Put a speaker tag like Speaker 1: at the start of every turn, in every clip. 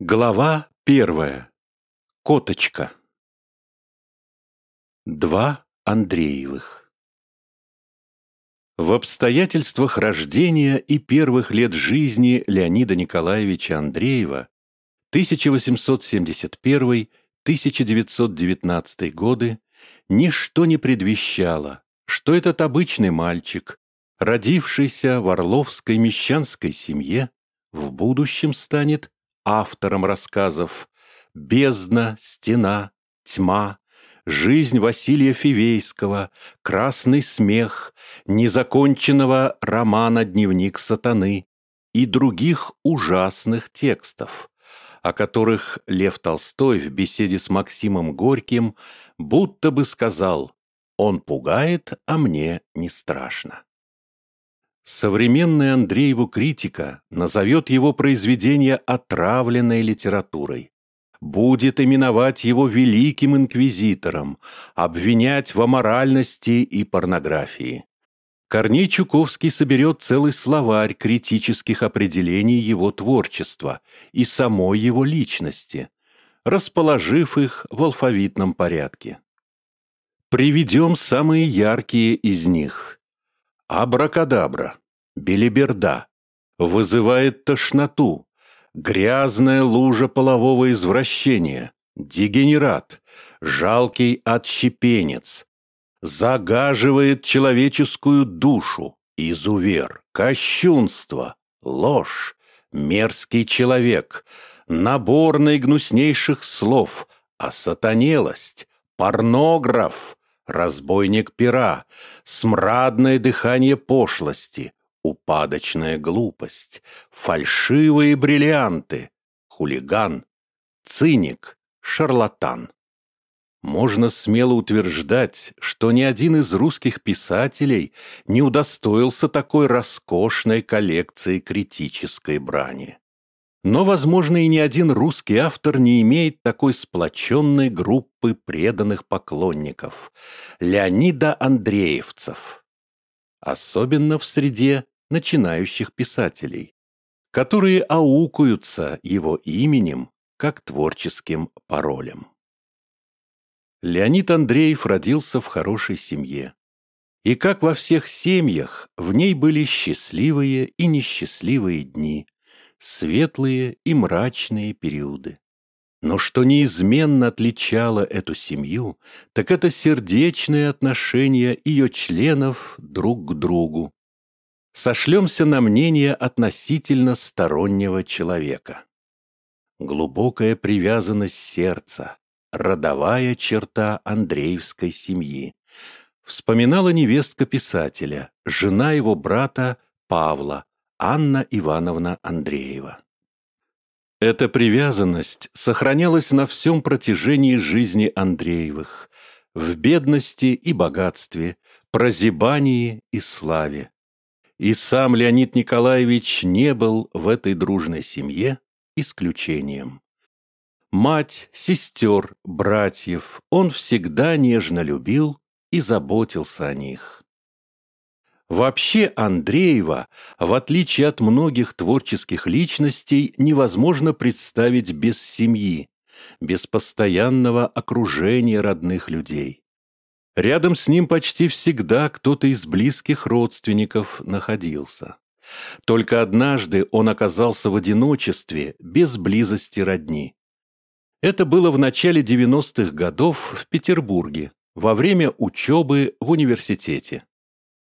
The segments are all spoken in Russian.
Speaker 1: Глава первая. Коточка. Два Андреевых. В обстоятельствах рождения и первых лет жизни Леонида Николаевича Андреева 1871-1919 годы ничто не предвещало, что этот обычный мальчик, родившийся в Орловской мещанской семье, в будущем станет автором рассказов «Бездна», «Стена», «Тьма», «Жизнь Василия Фивейского», «Красный смех», незаконченного романа «Дневник сатаны» и других ужасных текстов, о которых Лев Толстой в беседе с Максимом Горьким будто бы сказал «Он пугает, а мне не страшно». Современная Андрееву критика назовет его произведение отравленной литературой. Будет именовать его великим инквизитором, обвинять в аморальности и порнографии. Корней Чуковский соберет целый словарь критических определений его творчества и самой его личности, расположив их в алфавитном порядке. Приведем самые яркие из них – Абракадабра, белиберда, вызывает тошноту, грязная лужа полового извращения, дегенерат, жалкий отщепенец, загаживает человеческую душу, изувер, кощунство, ложь, мерзкий человек, набор наигнуснейших слов, осатанелость, порнограф, разбойник пера, смрадное дыхание пошлости, упадочная глупость, фальшивые бриллианты, хулиган, циник, шарлатан. Можно смело утверждать, что ни один из русских писателей не удостоился такой роскошной коллекции критической брани. Но, возможно, и ни один русский автор не имеет такой сплоченной группы преданных поклонников – Леонида Андреевцев. Особенно в среде начинающих писателей, которые аукаются его именем как творческим паролем. Леонид Андреев родился в хорошей семье. И как во всех семьях, в ней были счастливые и несчастливые дни – светлые и мрачные периоды. Но что неизменно отличало эту семью, так это сердечное отношение ее членов друг к другу. Сошлемся на мнение относительно стороннего человека. Глубокая привязанность сердца, родовая черта Андреевской семьи. Вспоминала невестка писателя, жена его брата Павла, Анна Ивановна Андреева. Эта привязанность сохранялась на всем протяжении жизни Андреевых, в бедности и богатстве, прозябании и славе. И сам Леонид Николаевич не был в этой дружной семье исключением. Мать, сестер, братьев он всегда нежно любил и заботился о них. Вообще Андреева, в отличие от многих творческих личностей, невозможно представить без семьи, без постоянного окружения родных людей. Рядом с ним почти всегда кто-то из близких родственников находился. Только однажды он оказался в одиночестве, без близости родни. Это было в начале 90-х годов в Петербурге, во время учебы в университете.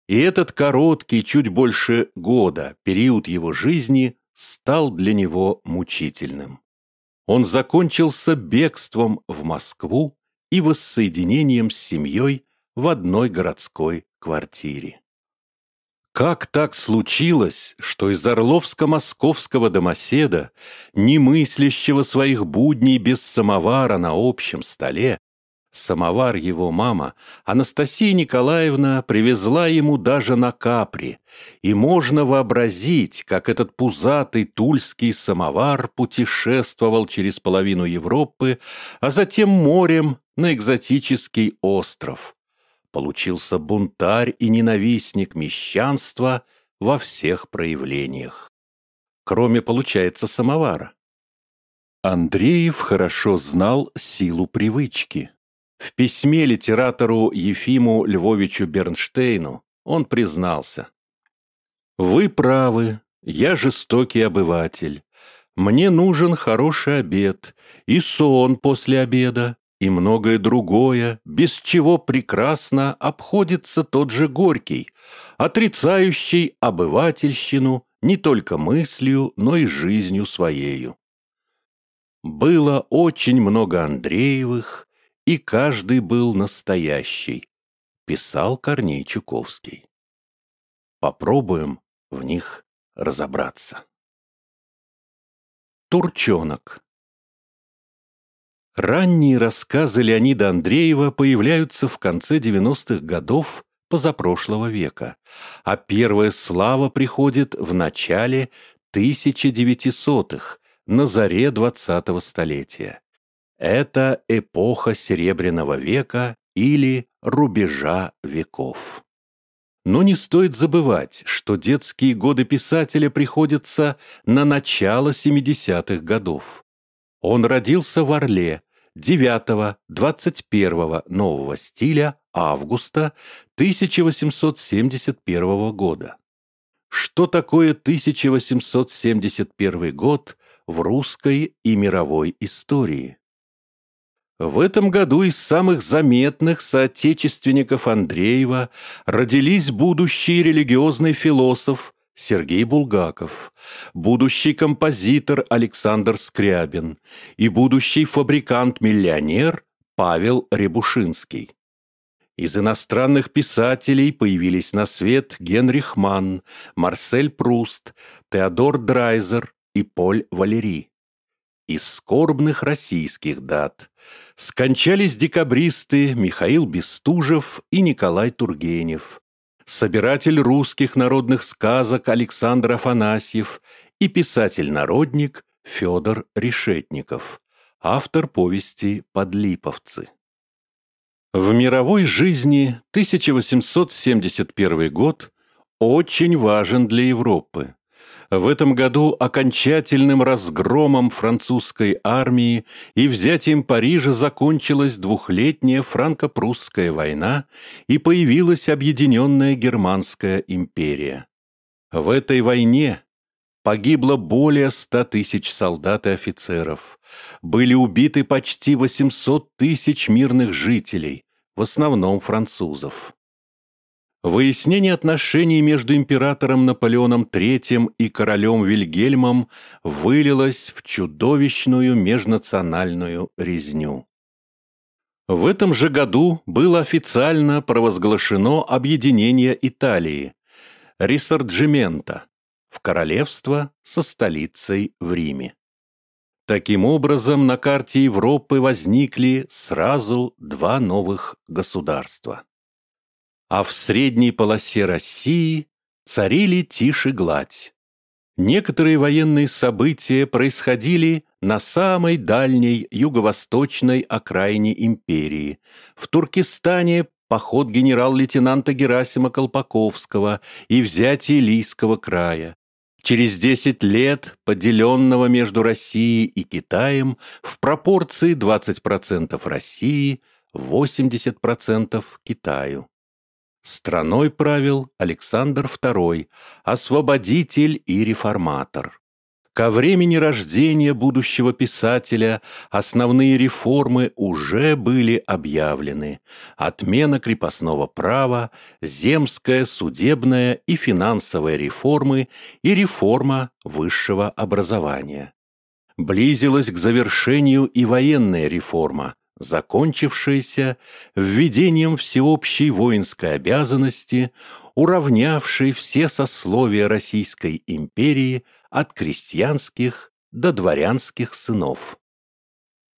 Speaker 1: И этот короткий, чуть больше года, период его жизни стал для него мучительным. Он закончился бегством в Москву и воссоединением с семьей в одной городской квартире. Как так случилось, что из Орловско-Московского домоседа, не мыслящего своих будней без самовара на общем столе, Самовар его мама, Анастасия Николаевна, привезла ему даже на капри, и можно вообразить, как этот пузатый тульский самовар путешествовал через половину Европы, а затем морем на экзотический остров. Получился бунтарь и ненавистник мещанства во всех проявлениях. Кроме, получается, самовара. Андреев хорошо знал силу привычки. В письме литератору Ефиму Львовичу Бернштейну он признался. «Вы правы, я жестокий обыватель. Мне нужен хороший обед и сон после обеда, и многое другое, без чего прекрасно обходится тот же Горький, отрицающий обывательщину не только мыслью, но и жизнью своею. Было очень много Андреевых, и каждый был настоящий, писал Корней Чуковский. Попробуем в них разобраться. Турчонок Ранние рассказы Леонида Андреева появляются в конце 90-х годов позапрошлого века, а первая слава приходит в начале 1900-х, на заре 20-го столетия. Это эпоха Серебряного века или рубежа веков. Но не стоит забывать, что детские годы писателя приходятся на начало 70-х годов. Он родился в Орле 9-21 нового стиля августа 1871 года. Что такое 1871 год в русской и мировой истории? В этом году из самых заметных соотечественников Андреева родились будущий религиозный философ Сергей Булгаков, будущий композитор Александр Скрябин и будущий фабрикант-миллионер Павел Рябушинский. Из иностранных писателей появились на свет Генрих Манн, Марсель Пруст, Теодор Драйзер и Поль Валери. Из скорбных российских дат скончались декабристы Михаил Бестужев и Николай Тургенев, собиратель русских народных сказок Александр Афанасьев и писатель-народник Федор Решетников, автор повести «Подлиповцы». В мировой жизни 1871 год очень важен для Европы. В этом году окончательным разгромом французской армии и взятием Парижа закончилась двухлетняя франко-прусская война и появилась объединенная Германская империя. В этой войне погибло более ста тысяч солдат и офицеров, были убиты почти 800 тысяч мирных жителей, в основном французов. Выяснение отношений между императором Наполеоном III и королем Вильгельмом вылилось в чудовищную межнациональную резню. В этом же году было официально провозглашено объединение Италии, Рисарджимента, в королевство со столицей в Риме. Таким образом, на карте Европы возникли сразу два новых государства а в средней полосе России царили тишь и гладь. Некоторые военные события происходили на самой дальней юго-восточной окраине империи. В Туркестане поход генерал-лейтенанта Герасима Колпаковского и взятие Лийского края. Через 10 лет, поделенного между Россией и Китаем, в пропорции 20% России, 80% Китаю. Страной правил Александр II, освободитель и реформатор. Ко времени рождения будущего писателя основные реформы уже были объявлены. Отмена крепостного права, земская, судебная и финансовая реформы и реформа высшего образования. Близилась к завершению и военная реформа, закончившаяся введением всеобщей воинской обязанности, уравнявшей все сословия Российской империи от крестьянских до дворянских сынов.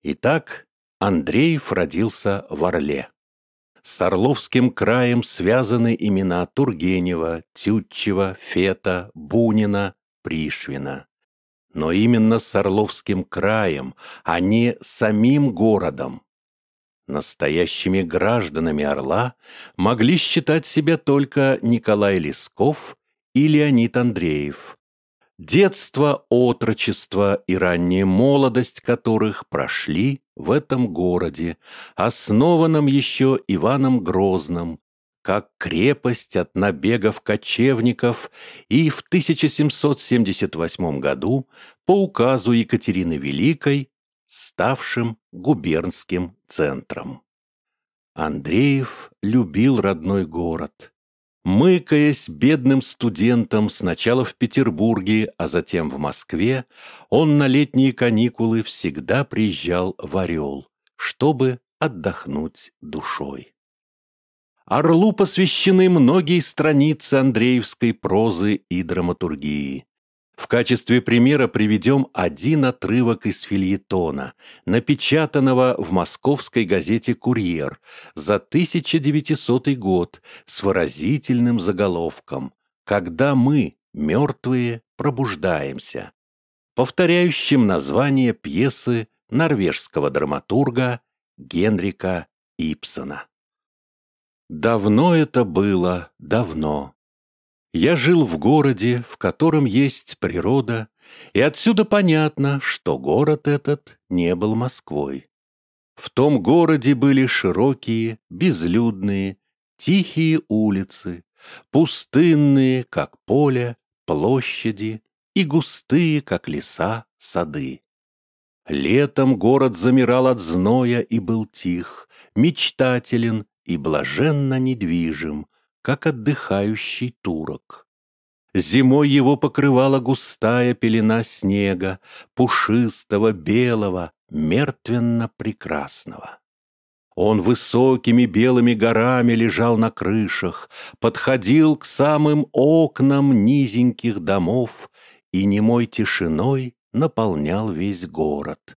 Speaker 1: Итак, Андреев родился в Орле. С Орловским краем связаны имена Тургенева, Тютчева, Фета, Бунина, Пришвина. Но именно с Орловским краем, а не самим городом. Настоящими гражданами Орла могли считать себя только Николай Лесков и Леонид Андреев. детство, отрочество и ранняя молодость которых прошли в этом городе, основанном еще Иваном Грозным, как крепость от набегов кочевников и в 1778 году по указу Екатерины Великой, ставшим губернским центром. Андреев любил родной город. Мыкаясь бедным студентом сначала в Петербурге, а затем в Москве, он на летние каникулы всегда приезжал в Орел, чтобы отдохнуть душой. Орлу посвящены многие страницы андреевской прозы и драматургии. В качестве примера приведем один отрывок из фильетона, напечатанного в московской газете «Курьер» за 1900 год с выразительным заголовком «Когда мы, мертвые, пробуждаемся», повторяющим название пьесы норвежского драматурга Генрика Ипсона. Давно это было, давно. Я жил в городе, в котором есть природа, и отсюда понятно, что город этот не был Москвой. В том городе были широкие, безлюдные, тихие улицы, пустынные, как поле, площади и густые, как леса, сады. Летом город замирал от зноя и был тих, мечтателен и блаженно недвижим, как отдыхающий турок. Зимой его покрывала густая пелена снега, пушистого, белого, мертвенно-прекрасного. Он высокими белыми горами лежал на крышах, подходил к самым окнам низеньких домов и немой тишиной наполнял весь город,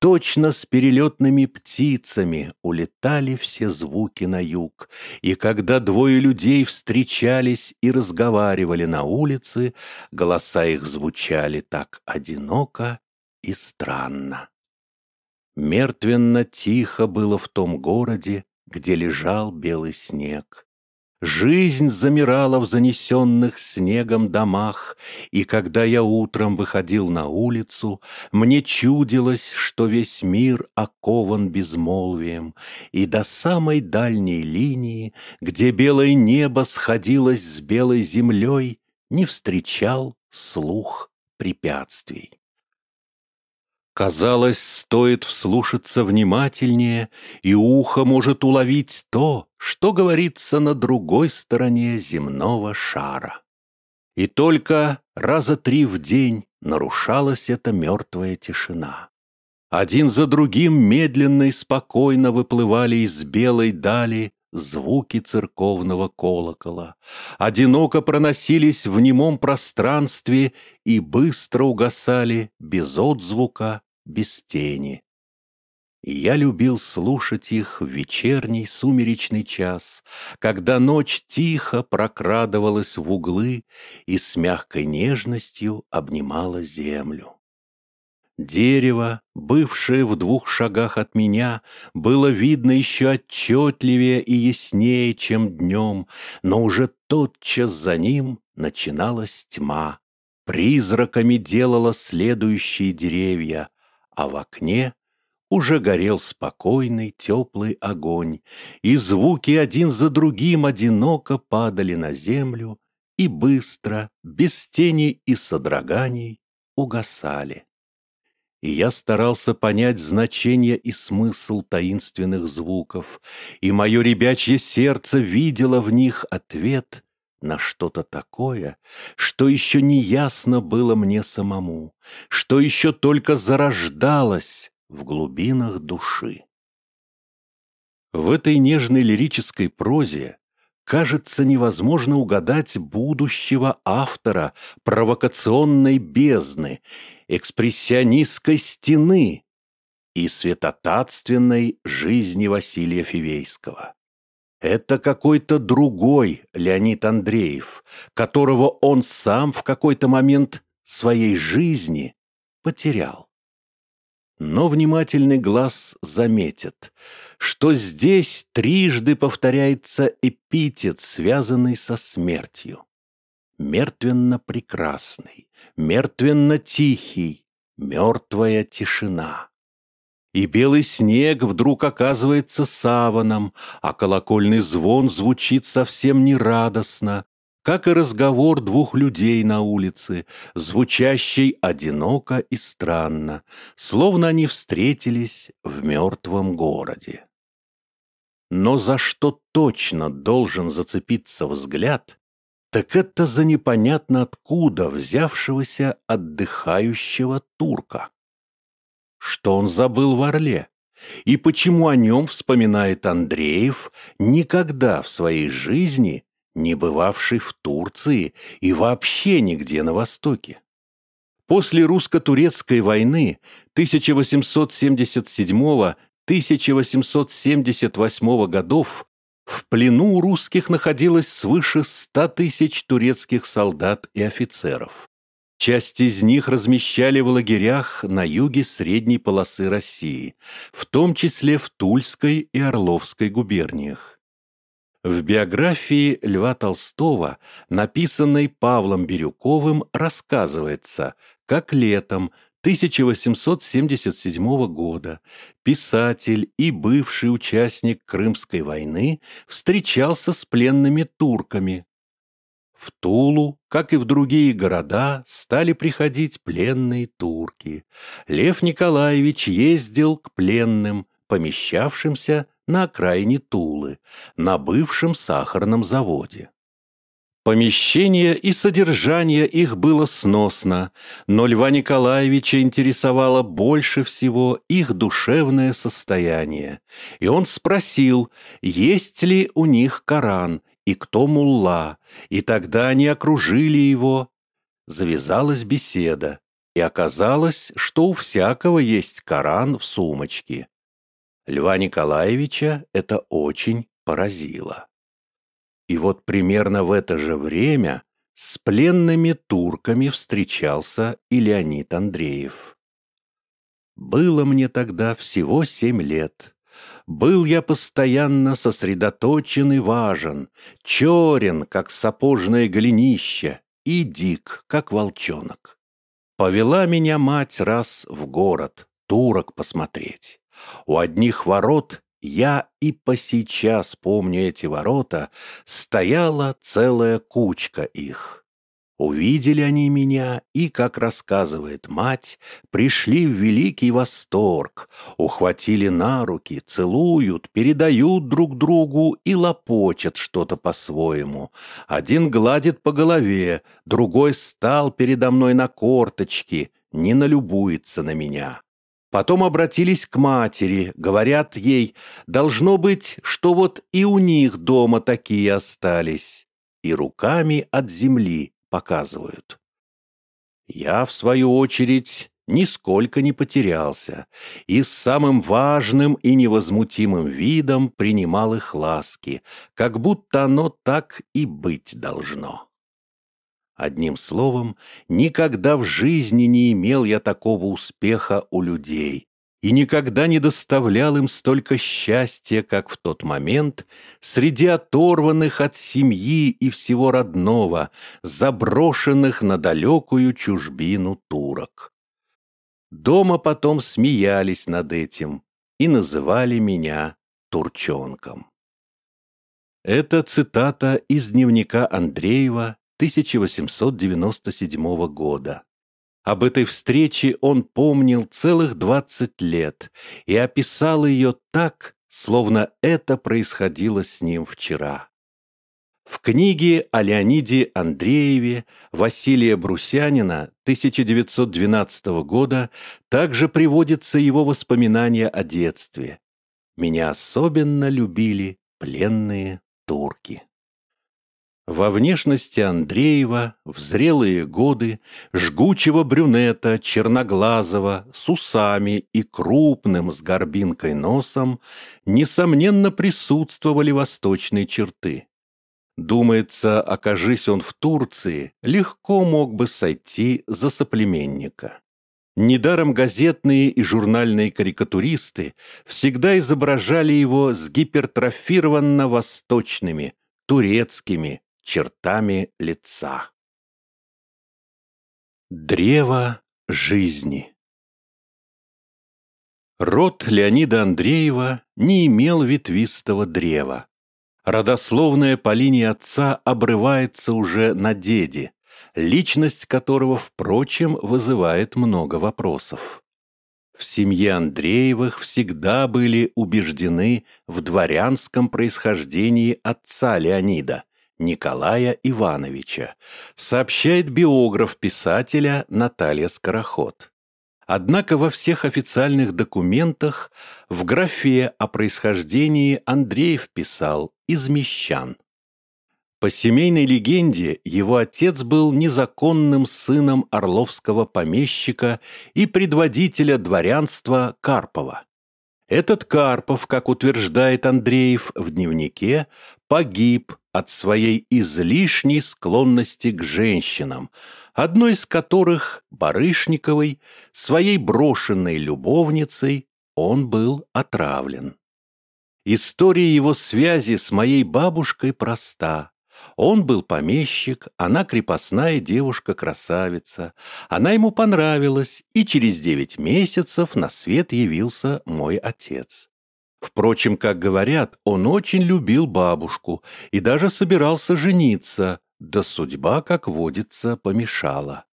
Speaker 1: Точно с перелетными птицами улетали все звуки на юг, и когда двое людей встречались и разговаривали на улице, голоса их звучали так одиноко и странно. Мертвенно тихо было в том городе, где лежал белый снег. Жизнь замирала в занесенных снегом домах, и когда я утром выходил на улицу, мне чудилось, что весь мир окован безмолвием, и до самой дальней линии, где белое небо сходилось с белой землей, не встречал слух препятствий. Казалось, стоит вслушаться внимательнее, и ухо может уловить то, что говорится на другой стороне земного шара. И только раза три в день нарушалась эта мертвая тишина. Один за другим медленно и спокойно выплывали из белой дали звуки церковного колокола, одиноко проносились в немом пространстве и быстро угасали без отзвука без тени. Я любил слушать их в вечерний сумеречный час, когда ночь тихо прокрадывалась в углы и с мягкой нежностью обнимала землю. Дерево, бывшее в двух шагах от меня, было видно еще отчетливее и яснее, чем днем, но уже тотчас за ним начиналась тьма. Призраками делала следующие деревья, а в окне уже горел спокойный теплый огонь, и звуки один за другим одиноко падали на землю и быстро, без тени и содроганий, угасали. И я старался понять значение и смысл таинственных звуков, и мое ребячье сердце видело в них ответ на что-то такое, что еще не ясно было мне самому, что еще только зарождалось в глубинах души. В этой нежной лирической прозе кажется невозможно угадать будущего автора провокационной бездны, экспрессионистской стены и светотатственной жизни Василия Фивейского. Это какой-то другой Леонид Андреев, которого он сам в какой-то момент своей жизни потерял. Но внимательный глаз заметит, что здесь трижды повторяется эпитет, связанный со смертью. мертвенно-прекрасный, мертвенно-тихий, мертвая тишина. И белый снег вдруг оказывается саваном, а колокольный звон звучит совсем нерадостно, как и разговор двух людей на улице, звучащий одиноко и странно, словно они встретились в мертвом городе. Но за что точно должен зацепиться взгляд, так это за непонятно откуда взявшегося отдыхающего турка. Что он забыл в Орле? И почему о нем вспоминает Андреев, никогда в своей жизни не бывавший в Турции и вообще нигде на Востоке? После русско-турецкой войны 1877-1878 годов в плену у русских находилось свыше 100 тысяч турецких солдат и офицеров. Часть из них размещали в лагерях на юге средней полосы России, в том числе в Тульской и Орловской губерниях. В биографии Льва Толстого, написанной Павлом Бирюковым, рассказывается, как летом 1877 года писатель и бывший участник Крымской войны встречался с пленными турками, в Тулу, как и в другие города, стали приходить пленные турки. Лев Николаевич ездил к пленным, помещавшимся на окраине Тулы, на бывшем сахарном заводе. Помещение и содержание их было сносно, но Льва Николаевича интересовало больше всего их душевное состояние, и он спросил, есть ли у них Коран и кто мулла, и тогда они окружили его. Завязалась беседа, и оказалось, что у всякого есть Коран в сумочке. Льва Николаевича это очень поразило. И вот примерно в это же время с пленными турками встречался и Леонид Андреев. Было мне тогда всего семь лет. Был я постоянно сосредоточен и важен, черен, как сапожное голенище, и дик, как волчонок. Повела меня мать раз в город, турок посмотреть. У одних ворот я и по сейчас помню эти ворота, стояла целая кучка их. Увидели они меня и, как рассказывает мать, пришли в великий восторг, ухватили на руки, целуют, передают друг другу и лопочат что-то по-своему. Один гладит по голове, другой стал передо мной на корточки, не налюбуется на меня. Потом обратились к матери, говорят ей, должно быть, что вот и у них дома такие остались, и руками от земли показывают. Я, в свою очередь, нисколько не потерялся и с самым важным и невозмутимым видом принимал их ласки, как будто оно так и быть должно. Одним словом, никогда в жизни не имел я такого успеха у людей, и никогда не доставлял им столько счастья, как в тот момент, среди оторванных от семьи и всего родного, заброшенных на далекую чужбину турок. Дома потом смеялись над этим и называли меня Турчонком. Это цитата из дневника Андреева 1897 года. Об этой встрече он помнил целых двадцать лет и описал ее так, словно это происходило с ним вчера. В книге о Леониде Андрееве Василия Брусянина 1912 года также приводятся его воспоминания о детстве. «Меня особенно любили пленные турки». Во внешности Андреева, в зрелые годы, жгучего брюнета, черноглазого, с усами и крупным с горбинкой носом, несомненно присутствовали восточные черты. Думается, окажись он в Турции, легко мог бы сойти за соплеменника. Недаром газетные и журнальные карикатуристы всегда изображали его с гипертрофированно восточными, турецкими, чертами лица. Древо жизни Род Леонида Андреева не имел ветвистого древа. Родословная по линии отца обрывается уже на деде, личность которого, впрочем, вызывает много вопросов. В семье Андреевых всегда были убеждены в дворянском происхождении отца Леонида, Николая Ивановича, сообщает биограф писателя Наталья Скороход. Однако во всех официальных документах в графе о происхождении Андреев писал «из мещан». По семейной легенде, его отец был незаконным сыном орловского помещика и предводителя дворянства Карпова. Этот Карпов, как утверждает Андреев в дневнике, погиб от своей излишней склонности к женщинам, одной из которых, Барышниковой, своей брошенной любовницей, он был отравлен. История его связи с моей бабушкой проста. Он был помещик, она крепостная девушка-красавица. Она ему понравилась, и через девять месяцев на свет явился мой отец. Впрочем, как говорят, он очень любил бабушку и даже собирался жениться, да судьба, как водится, помешала.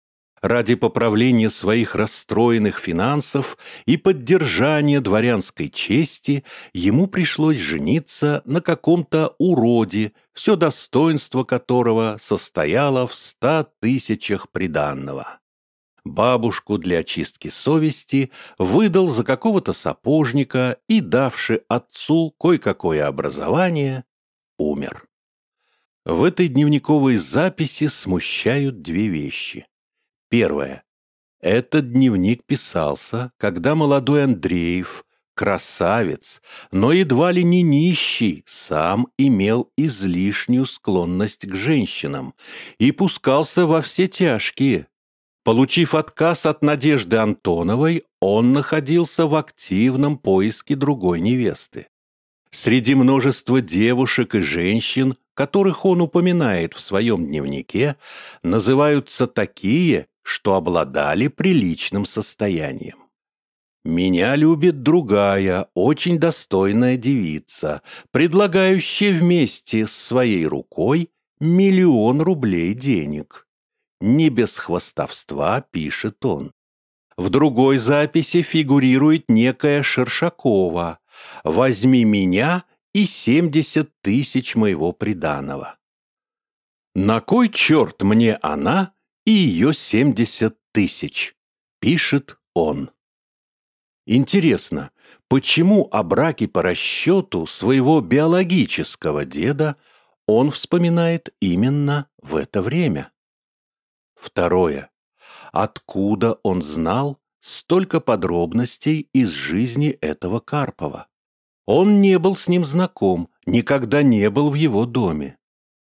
Speaker 1: Ради поправления своих расстроенных финансов и поддержания дворянской чести ему пришлось жениться на каком-то уроде, все достоинство которого состояло в ста тысячах приданного бабушку для очистки совести выдал за какого-то сапожника и, давши отцу кое-какое образование, умер. В этой дневниковой записи смущают две вещи. Первое. Этот дневник писался, когда молодой Андреев, красавец, но едва ли не нищий, сам имел излишнюю склонность к женщинам и пускался во все тяжкие, Получив отказ от Надежды Антоновой, он находился в активном поиске другой невесты. Среди множества девушек и женщин, которых он упоминает в своем дневнике, называются такие, что обладали приличным состоянием. Меня любит другая, очень достойная девица, предлагающая вместе с своей рукой миллион рублей денег. Не без хвостовства пишет он. В другой записи фигурирует некая Шершакова «Возьми меня и семьдесят тысяч моего приданого». «На кой черт мне она и ее семьдесят тысяч?» — пишет он. Интересно, почему о браке по расчету своего биологического деда он вспоминает именно в это время? Второе. Откуда он знал столько подробностей из жизни этого Карпова? Он не был с ним знаком, никогда не был в его доме.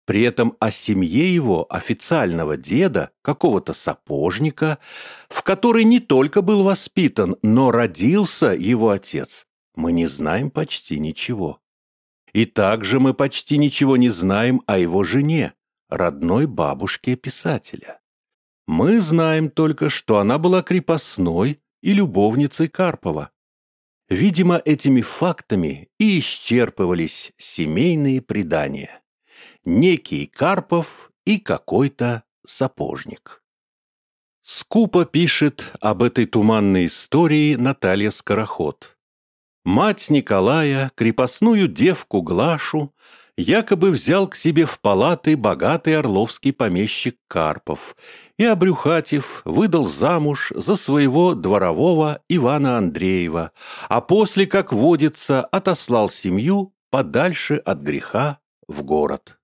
Speaker 1: При этом о семье его официального деда, какого-то сапожника, в которой не только был воспитан, но родился его отец, мы не знаем почти ничего. И также мы почти ничего не знаем о его жене, родной бабушке писателя. Мы знаем только, что она была крепостной и любовницей Карпова. Видимо, этими фактами и исчерпывались семейные предания. Некий Карпов и какой-то сапожник. Скупо пишет об этой туманной истории Наталья Скороход. Мать Николая, крепостную девку Глашу, якобы взял к себе в палаты богатый орловский помещик Карпов и, обрюхатив, выдал замуж за своего дворового Ивана Андреева, а после, как водится, отослал семью подальше от греха в город.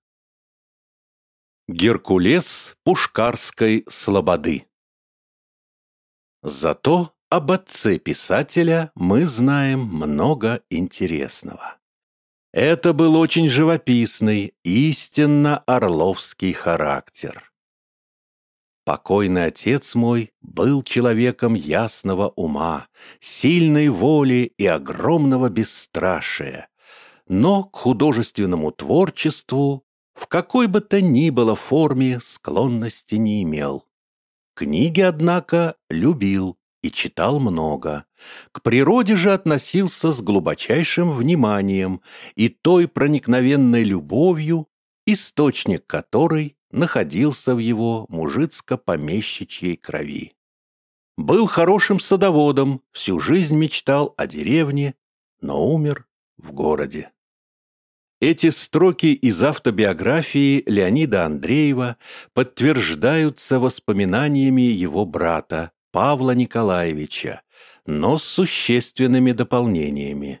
Speaker 1: Геркулес Пушкарской слободы Зато об отце писателя мы знаем много интересного. Это был очень живописный, истинно орловский характер. Покойный отец мой был человеком ясного ума, сильной воли и огромного бесстрашия, но к художественному творчеству в какой бы то ни было форме склонности не имел. Книги, однако, любил и читал много. К природе же относился с глубочайшим вниманием и той проникновенной любовью, источник которой находился в его мужицко-помещичьей крови. Был хорошим садоводом, всю жизнь мечтал о деревне, но умер в городе. Эти строки из автобиографии Леонида Андреева подтверждаются воспоминаниями его брата Павла Николаевича, но с существенными дополнениями.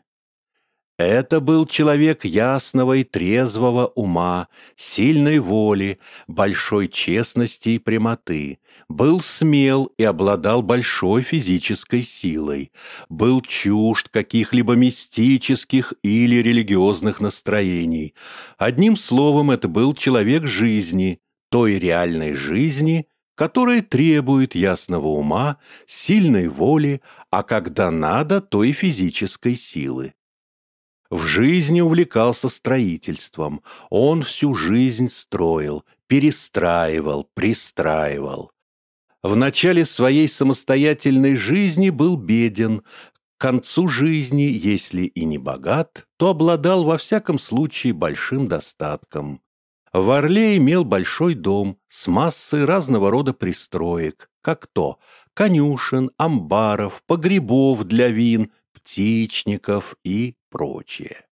Speaker 1: Это был человек ясного и трезвого ума, сильной воли, большой честности и прямоты, был смел и обладал большой физической силой, был чужд каких-либо мистических или религиозных настроений. Одним словом, это был человек жизни, той реальной жизни, которая требует ясного ума, сильной воли, а когда надо, то и физической силы. В жизни увлекался строительством. Он всю жизнь строил, перестраивал, пристраивал. В начале своей самостоятельной жизни был беден, к концу жизни, если и не богат, то обладал во всяком случае большим достатком. В Орле имел большой дом с массой разного рода пристроек, как то конюшен, амбаров, погребов для вин, птичников и прочее.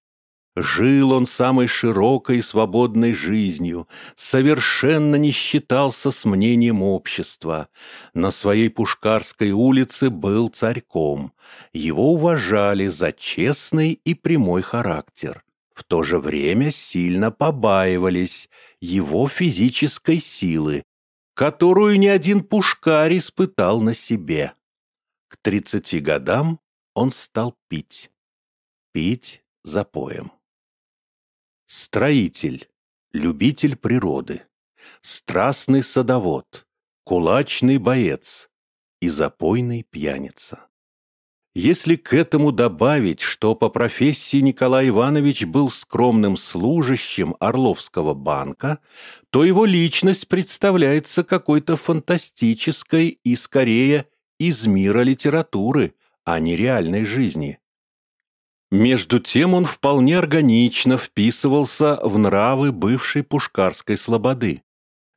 Speaker 1: Жил он самой широкой и свободной жизнью, совершенно не считался с мнением общества. На своей Пушкарской улице был царьком. Его уважали за честный и прямой характер. В то же время сильно побаивались его физической силы, которую ни один пушкарь испытал на себе. К тридцати годам он стал пить. Пить запоем. Строитель, любитель природы, страстный садовод, кулачный боец и запойный пьяница. Если к этому добавить, что по профессии Николай Иванович был скромным служащим Орловского банка, то его личность представляется какой-то фантастической и, скорее, из мира литературы, а не реальной жизни. Между тем он вполне органично вписывался в нравы бывшей пушкарской слободы,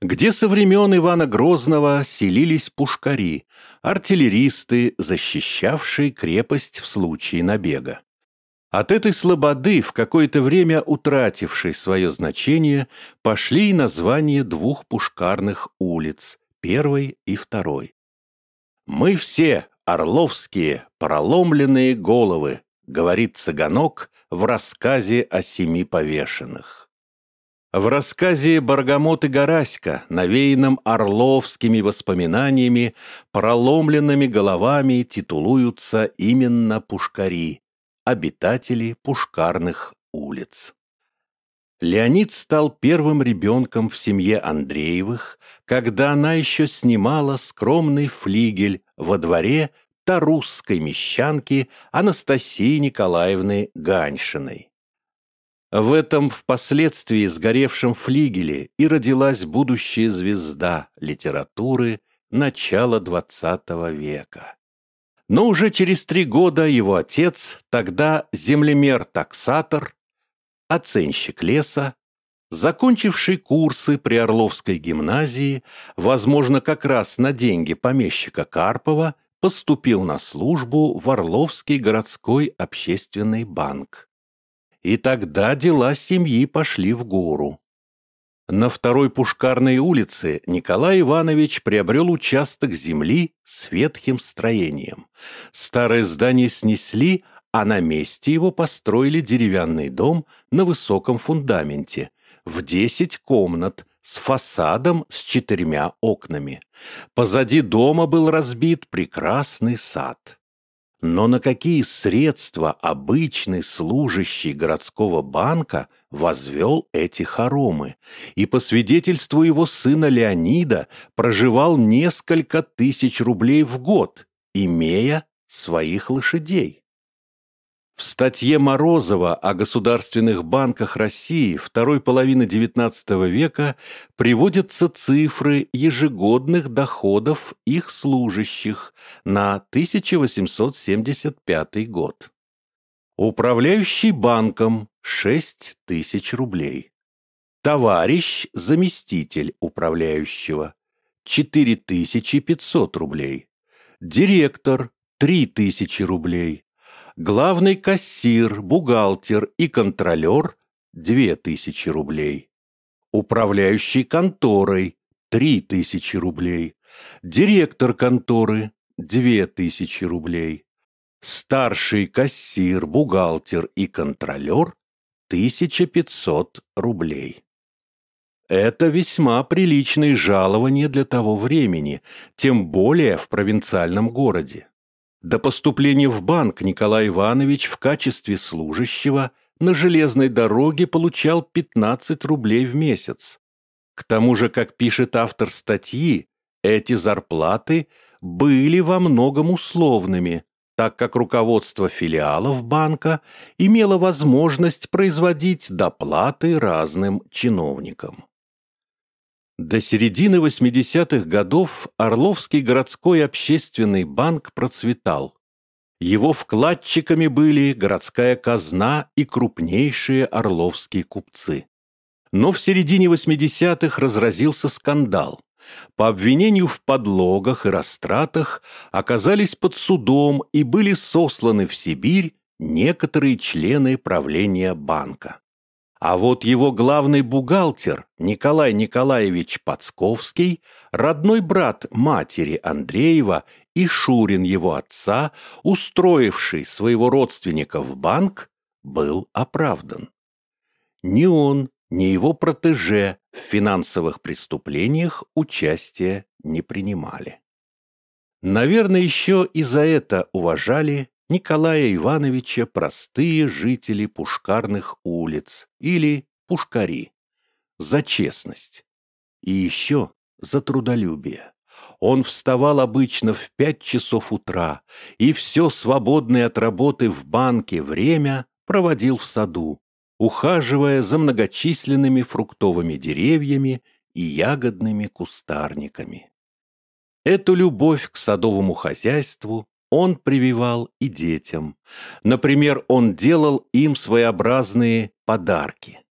Speaker 1: где со времен Ивана Грозного селились пушкари, артиллеристы, защищавшие крепость в случае набега. От этой слободы, в какое-то время утратившей свое значение, пошли и названия двух пушкарных улиц, первой и второй. «Мы все, орловские, проломленные головы», говорит Цыганок в рассказе о семи повешенных. В рассказе Баргамот и Гораська, навеянном орловскими воспоминаниями, проломленными головами титулуются именно пушкари, обитатели пушкарных улиц. Леонид стал первым ребенком в семье Андреевых, когда она еще снимала скромный флигель во дворе тарусской мещанки Анастасии Николаевны Ганьшиной. В этом впоследствии сгоревшем флигеле и родилась будущая звезда литературы начала XX века. Но уже через три года его отец, тогда землемер-таксатор, оценщик леса, закончивший курсы при Орловской гимназии, возможно, как раз на деньги помещика Карпова, поступил на службу в Орловский городской общественный банк. И тогда дела семьи пошли в гору. На второй Пушкарной улице Николай Иванович приобрел участок земли с ветхим строением. Старое здание снесли, а на месте его построили деревянный дом на высоком фундаменте в 10 комнат с фасадом с четырьмя окнами. Позади дома был разбит прекрасный сад. Но на какие средства обычный служащий городского банка возвел эти хоромы и, по свидетельству его сына Леонида, проживал несколько тысяч рублей в год, имея своих лошадей? В статье Морозова о государственных банках России второй половины XIX века приводятся цифры ежегодных доходов их служащих на 1875 год. Управляющий банком – 6 тысяч рублей. Товарищ – заместитель управляющего – 4500 рублей. Директор – 3000 рублей главный кассир, бухгалтер и контролер – 2000 рублей. Управляющий конторой – 3000 рублей. Директор конторы – 2000 рублей. Старший кассир, бухгалтер и контролер – 1500 рублей. Это весьма приличные жалования для того времени, тем более в провинциальном городе. До поступления в банк Николай Иванович в качестве служащего на железной дороге получал 15 рублей в месяц. К тому же, как пишет автор статьи, эти зарплаты были во многом условными, так как руководство филиалов банка имело возможность производить доплаты разным чиновникам. До середины 80-х годов Орловский городской общественный банк процветал. Его вкладчиками были городская казна и крупнейшие орловские купцы. Но в середине 80-х разразился скандал. По обвинению в подлогах и растратах оказались под судом и были сосланы в Сибирь некоторые члены правления банка. А вот его главный бухгалтер Николай Николаевич Пацковский, родной брат матери Андреева и Шурин его отца, устроивший своего родственника в банк, был оправдан. Ни он, ни его протеже в финансовых преступлениях участия не принимали. Наверное, еще и за это уважали Николая Ивановича простые жители пушкарных улиц или пушкари. За честность. И еще за трудолюбие. Он вставал обычно в пять часов утра и все свободное от работы в банке время проводил в саду, ухаживая за многочисленными фруктовыми деревьями и ягодными кустарниками. Эту любовь к садовому хозяйству он прививал и детям. Например, он делал им своеобразные подарки.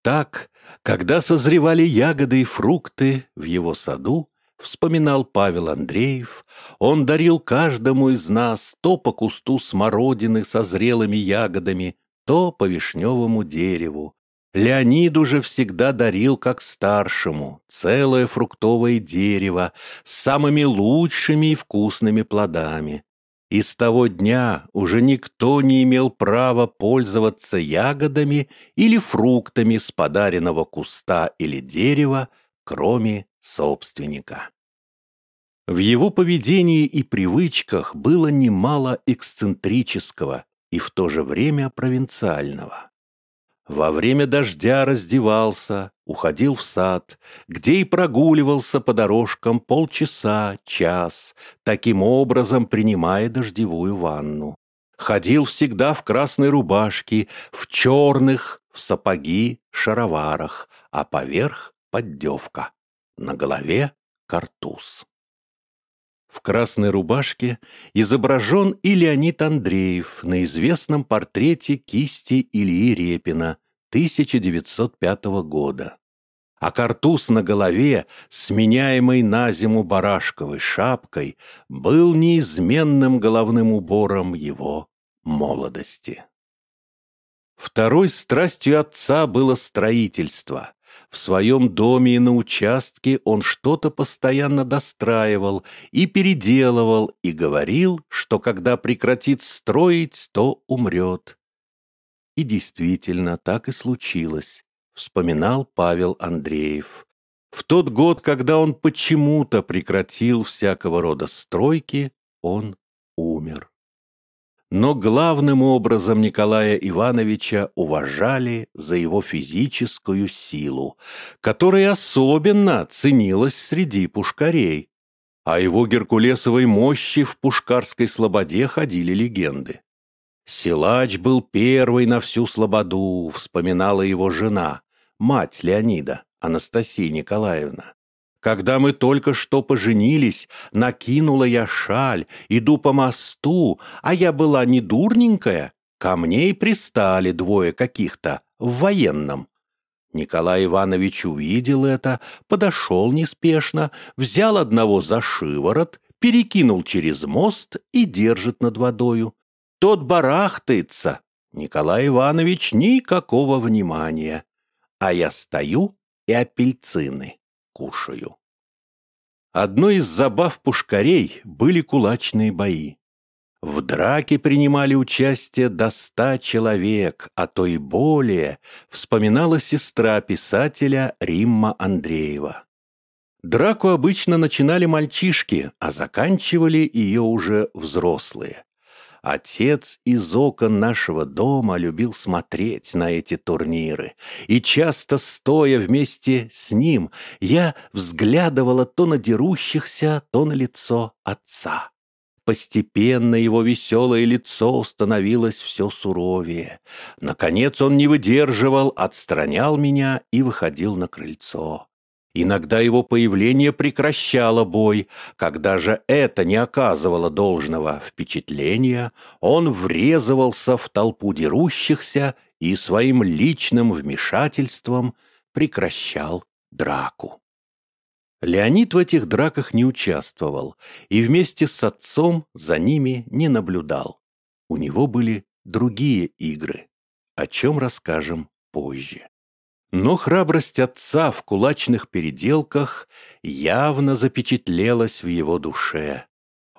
Speaker 1: Так, когда созревали ягоды и фрукты в его саду, вспоминал Павел Андреев, он дарил каждому из нас то по кусту смородины со зрелыми ягодами, то по вишневому дереву, Леониду же всегда дарил как старшему целое фруктовое дерево с самыми лучшими и вкусными плодами. И с того дня уже никто не имел права пользоваться ягодами или фруктами с подаренного куста или дерева, кроме собственника. В его поведении и привычках было немало эксцентрического и в то же время провинциального. Во время дождя раздевался, уходил в сад, где и прогуливался по дорожкам полчаса, час, таким образом принимая дождевую ванну. Ходил всегда в красной рубашке, в черных, в сапоги, шароварах, а поверх — поддевка. На голове — картуз. В красной рубашке изображен и Леонид Андреев на известном портрете кисти Ильи Репина 1905 года. А картуз на голове, сменяемый на зиму барашковой шапкой, был неизменным головным убором его молодости. Второй страстью отца было строительство, в своем доме и на участке он что-то постоянно достраивал и переделывал и говорил, что когда прекратит строить, то умрет. И действительно, так и случилось, вспоминал Павел Андреев. В тот год, когда он почему-то прекратил всякого рода стройки, он умер. Но главным образом Николая Ивановича уважали за его физическую силу, которая особенно ценилась среди пушкарей. О его геркулесовой мощи в пушкарской слободе ходили легенды. Силач был первый на всю слободу, вспоминала его жена, мать Леонида, Анастасия Николаевна. Когда мы только что поженились, накинула я шаль, иду по мосту, а я была не дурненькая. Ко мне и пристали двое каких-то в военном. Николай Иванович увидел это, подошел неспешно, взял одного за шиворот, перекинул через мост и держит над водою. Тот барахтается. Николай Иванович никакого внимания. А я стою и апельсины кушаю. Одной из забав пушкарей были кулачные бои. В драке принимали участие до ста человек, а то и более, вспоминала сестра писателя Римма Андреева. Драку обычно начинали мальчишки, а заканчивали ее уже взрослые. Отец из окон нашего дома любил смотреть на эти турниры, и часто, стоя вместе с ним, я взглядывала то на дерущихся, то на лицо отца. Постепенно его веселое лицо становилось все суровее. Наконец он не выдерживал, отстранял меня и выходил на крыльцо. Иногда его появление прекращало бой. Когда же это не оказывало должного впечатления, он врезывался в толпу дерущихся и своим личным вмешательством прекращал драку. Леонид в этих драках не участвовал и вместе с отцом за ними не наблюдал. У него были другие игры, о чем расскажем позже. Но храбрость отца в кулачных переделках явно запечатлелась в его душе.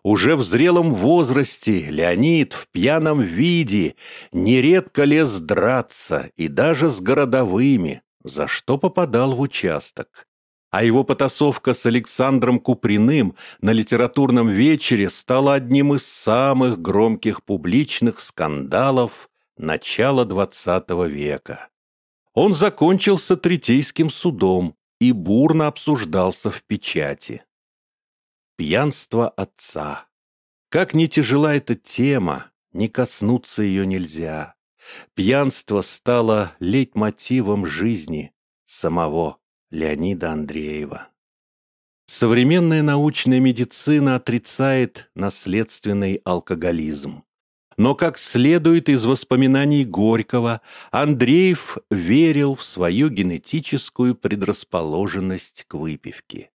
Speaker 1: Уже в зрелом возрасте Леонид в пьяном виде нередко лез драться и даже с городовыми, за что попадал в участок. А его потасовка с Александром Куприным на литературном вечере стала одним из самых громких публичных скандалов начала XX века. Он закончился Третейским судом и бурно обсуждался в печати. Пьянство отца. Как не тяжела эта тема, не коснуться ее нельзя. Пьянство стало лейтмотивом жизни самого Леонида Андреева. Современная научная медицина отрицает наследственный алкоголизм. Но, как следует из воспоминаний Горького, Андреев верил в свою генетическую предрасположенность к выпивке.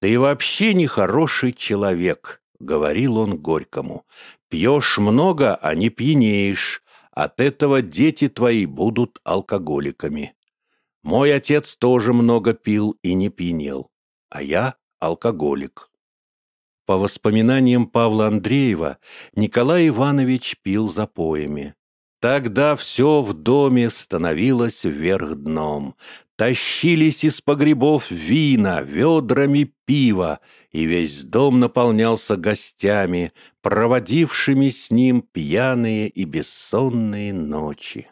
Speaker 1: «Ты вообще не хороший человек», — говорил он Горькому. «Пьешь много, а не пьянеешь. От этого дети твои будут алкоголиками. Мой отец тоже много пил и не пьянел, а я алкоголик». По воспоминаниям Павла Андреева, Николай Иванович пил запоями. Тогда все в доме становилось вверх дном. Тащились из погребов вина, ведрами пива, и весь дом наполнялся гостями, проводившими с ним пьяные и бессонные ночи.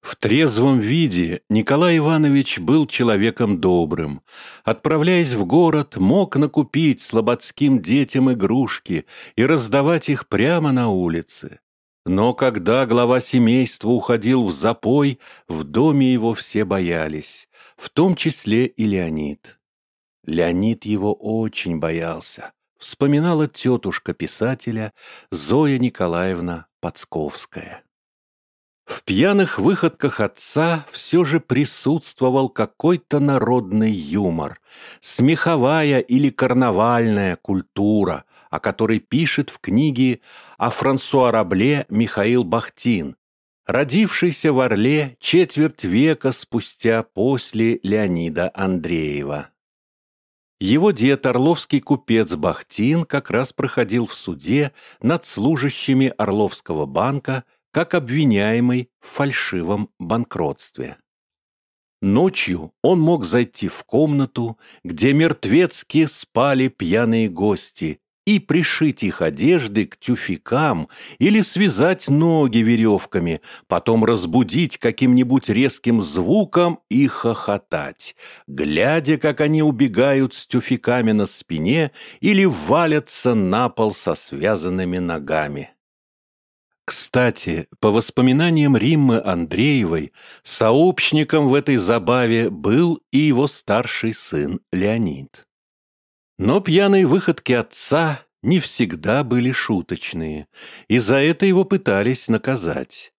Speaker 1: В трезвом виде Николай Иванович был человеком добрым. Отправляясь в город, мог накупить слободским детям игрушки и раздавать их прямо на улице. Но когда глава семейства уходил в запой, в доме его все боялись, в том числе и Леонид. Леонид его очень боялся, вспоминала тетушка писателя Зоя Николаевна Подсковская. В пьяных выходках отца все же присутствовал какой-то народный юмор, смеховая или карнавальная культура, о которой пишет в книге о Франсуа Рабле Михаил Бахтин, родившийся в Орле четверть века спустя после Леонида Андреева. Его дед, орловский купец Бахтин, как раз проходил в суде над служащими Орловского банка – как обвиняемый в фальшивом банкротстве. Ночью он мог зайти в комнату, где мертвецки спали пьяные гости, и пришить их одежды к тюфякам или связать ноги веревками, потом разбудить каким-нибудь резким звуком и хохотать, глядя, как они убегают с тюфяками на спине или валятся на пол со связанными ногами. Кстати, по воспоминаниям Риммы Андреевой, сообщником в этой забаве был и его старший сын Леонид. Но пьяные выходки отца не всегда были шуточные, и за это его пытались наказать.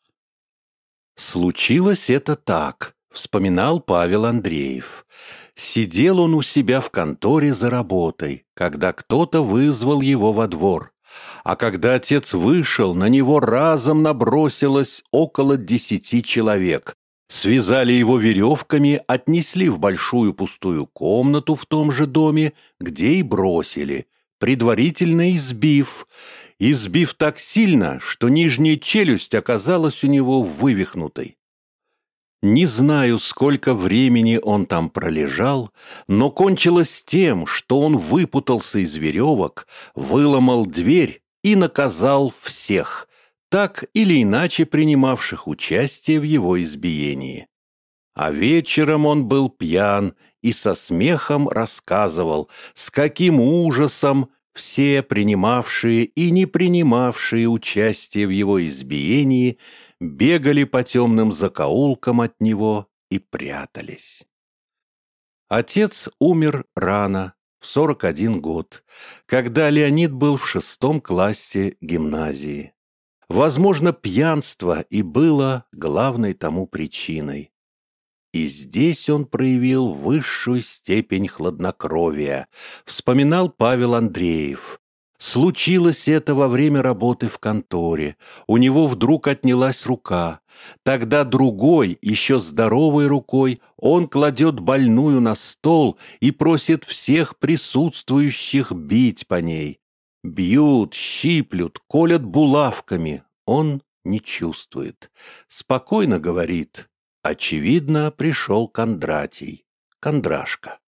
Speaker 1: «Случилось это так», — вспоминал Павел Андреев. Сидел он у себя в конторе за работой, когда кто-то вызвал его во двор. А когда отец вышел, на него разом набросилось около десяти человек. Связали его веревками, отнесли в большую пустую комнату в том же доме, где и бросили, предварительно избив. Избив так сильно, что нижняя челюсть оказалась у него вывихнутой. Не знаю, сколько времени он там пролежал, но кончилось тем, что он выпутался из веревок, выломал дверь и наказал всех, так или иначе принимавших участие в его избиении. А вечером он был пьян и со смехом рассказывал, с каким ужасом все принимавшие и не принимавшие участие в его избиении – бегали по темным закоулкам от него и прятались. Отец умер рано, в 41 год, когда Леонид был в шестом классе гимназии. Возможно, пьянство и было главной тому причиной. И здесь он проявил высшую степень хладнокровия, вспоминал Павел Андреев, Случилось это во время работы в конторе. У него вдруг отнялась рука. Тогда другой, еще здоровой рукой, он кладет больную на стол и просит всех присутствующих бить по ней. Бьют, щиплют, колят булавками. Он не чувствует. Спокойно говорит. Очевидно, пришел Кондратий. Кондрашка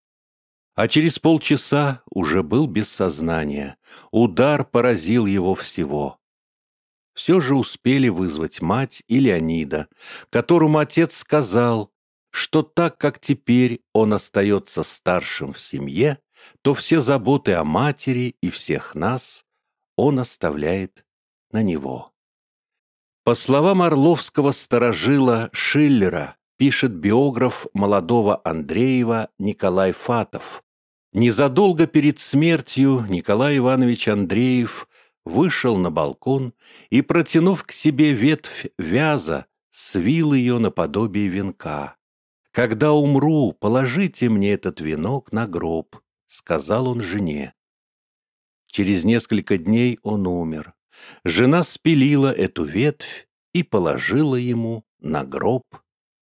Speaker 1: а через полчаса уже был без сознания. Удар поразил его всего. Все же успели вызвать мать и Леонида, которому отец сказал, что так как теперь он остается старшим в семье, то все заботы о матери и всех нас он оставляет на него. По словам орловского сторожила Шиллера, пишет биограф молодого Андреева Николай Фатов. Незадолго перед смертью Николай Иванович Андреев вышел на балкон и, протянув к себе ветвь вяза, свил ее наподобие венка. «Когда умру, положите мне этот венок на гроб», — сказал он жене. Через несколько дней он умер. Жена спилила эту ветвь и положила ему на гроб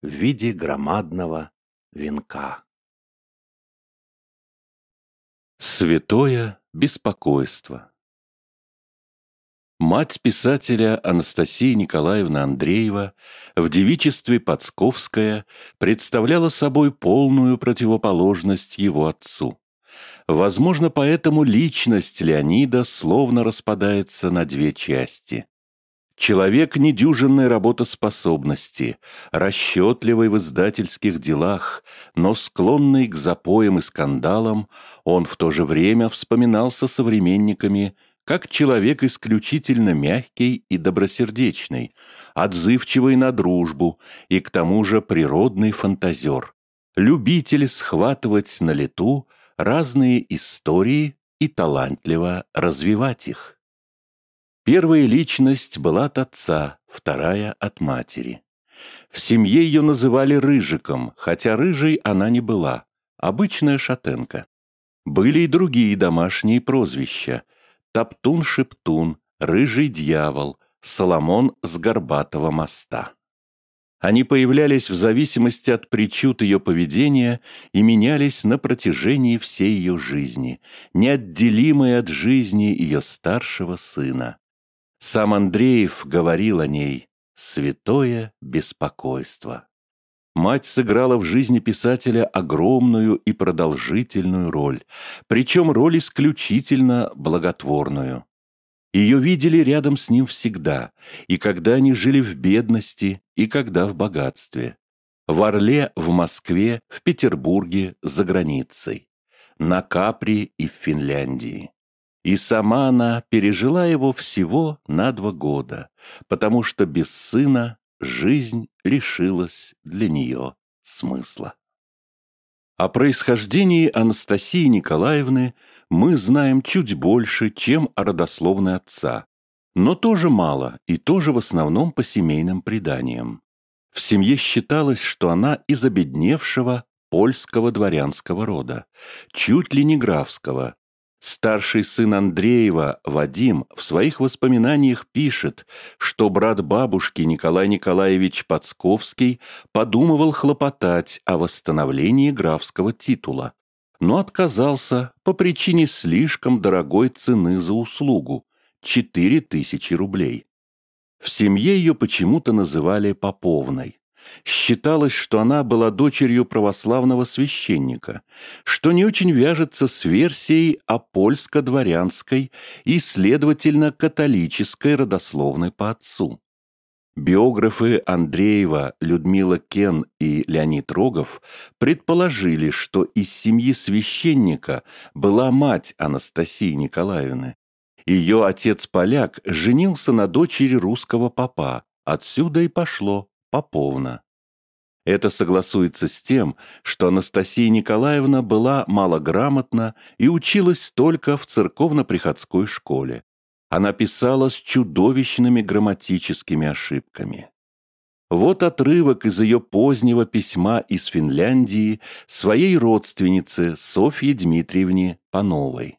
Speaker 1: в виде громадного венка. Святое беспокойство Мать писателя Анастасия Николаевна Андреева в девичестве Подсковская представляла собой полную противоположность его отцу. Возможно, поэтому личность Леонида словно распадается на две части. Человек недюжинной работоспособности, расчетливый в издательских делах, но склонный к запоям и скандалам, он в то же время вспоминался современниками как человек исключительно мягкий и добросердечный, отзывчивый на дружбу и к тому же природный фантазер, любитель схватывать на лету разные истории и талантливо развивать их. Первая личность была от отца, вторая — от матери. В семье ее называли Рыжиком, хотя рыжей она не была, обычная шатенка. Были и другие домашние прозвища — Топтун-шептун, Рыжий дьявол, Соломон с Горбатого моста. Они появлялись в зависимости от причуд ее поведения и менялись на протяжении всей ее жизни, неотделимой от жизни ее старшего сына. Сам Андреев говорил о ней «святое беспокойство». Мать сыграла в жизни писателя огромную и продолжительную роль, причем роль исключительно благотворную. Ее видели рядом с ним всегда, и когда они жили в бедности, и когда в богатстве. В Орле, в Москве, в Петербурге, за границей. На Капри и в Финляндии. И сама она пережила его всего на два года, потому что без сына жизнь лишилась для нее смысла. О происхождении Анастасии Николаевны мы знаем чуть больше, чем о родословной отца, но тоже мало и тоже в основном по семейным преданиям. В семье считалось, что она из обедневшего польского дворянского рода, чуть ли не графского, Старший сын Андреева, Вадим, в своих воспоминаниях пишет, что брат бабушки Николай Николаевич Подсковский подумывал хлопотать о восстановлении графского титула, но отказался по причине слишком дорогой цены за услугу – 4000 рублей. В семье ее почему-то называли Поповной. Считалось, что она была дочерью православного священника, что не очень вяжется с версией о польско-дворянской и, следовательно, католической родословной по отцу. Биографы Андреева, Людмила Кен и Леонид Рогов предположили, что из семьи священника была мать Анастасии Николаевны. Ее отец-поляк женился на дочери русского папа, отсюда и пошло Поповна. Это согласуется с тем, что Анастасия Николаевна была малограмотна и училась только в церковно-приходской школе. Она писала с чудовищными грамматическими ошибками. Вот отрывок из ее позднего письма из Финляндии своей родственнице Софье Дмитриевне Пановой.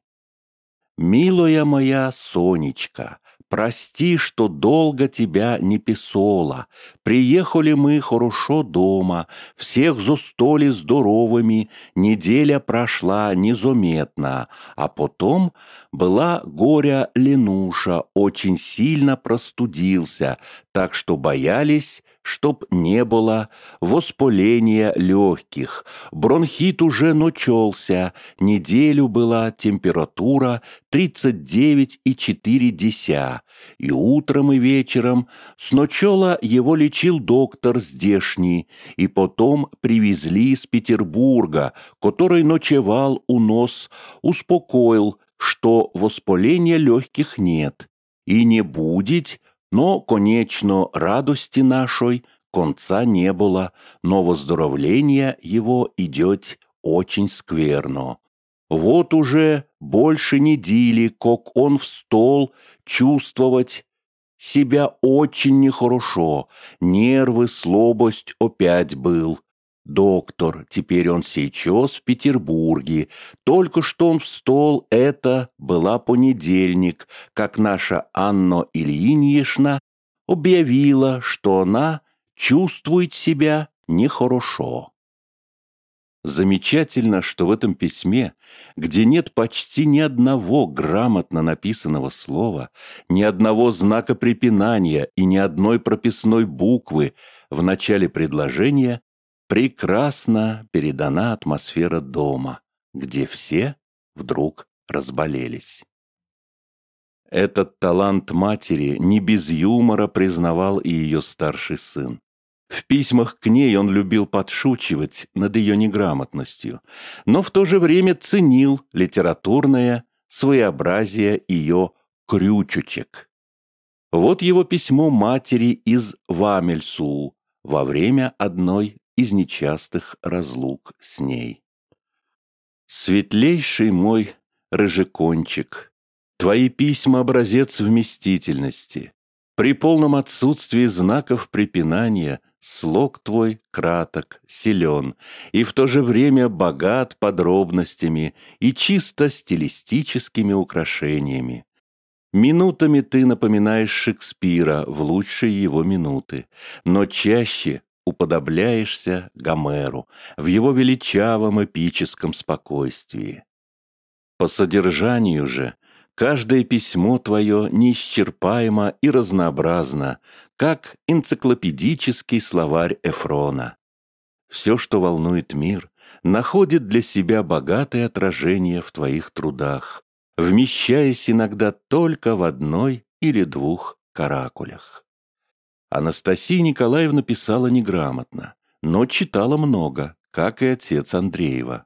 Speaker 1: «Милая моя Сонечка, Прости, что долго тебя не писала. Приехали мы хорошо дома, всех застали здоровыми, неделя прошла незаметно, а потом была горя Ленуша, очень сильно простудился, так что боялись, чтоб не было воспаления легких. Бронхит уже начался, неделю была температура 39,4, и утром и вечером сначала его лечил доктор здешний, и потом привезли из Петербурга, который ночевал у нас, успокоил, что воспаления легких нет, и не будет, но, конечно, радости нашей конца не было, но выздоровление его идет очень скверно. Вот уже больше недели, как он в стол чувствовать себя очень нехорошо, нервы, слабость опять был. Доктор, теперь он сейчас в Петербурге. Только что он в стол, это была понедельник, как наша Анна Ильиньешна объявила, что она чувствует себя нехорошо. Замечательно, что в этом письме, где нет почти ни одного грамотно написанного слова, ни одного знака препинания и ни одной прописной буквы в начале предложения, прекрасно передана атмосфера дома, где все вдруг разболелись. Этот талант матери не без юмора признавал и ее старший сын. В письмах к ней он любил подшучивать над ее неграмотностью, но в то же время ценил литературное своеобразие ее крючучек. Вот его письмо матери из Вамельсу во время одной из нечастых разлук с ней. Светлейший мой рыжекончик, твои письма — образец вместительности. При полном отсутствии знаков препинания слог твой краток, силен и в то же время богат подробностями и чисто стилистическими украшениями. Минутами ты напоминаешь Шекспира в лучшие его минуты, но чаще уподобляешься Гомеру в его величавом эпическом спокойствии. По содержанию же каждое письмо твое неисчерпаемо и разнообразно, как энциклопедический словарь Эфрона. Все, что волнует мир, находит для себя богатое отражение в твоих трудах, вмещаясь иногда только в одной или двух каракулях. Анастасия Николаевна писала неграмотно, но читала много, как и отец Андреева.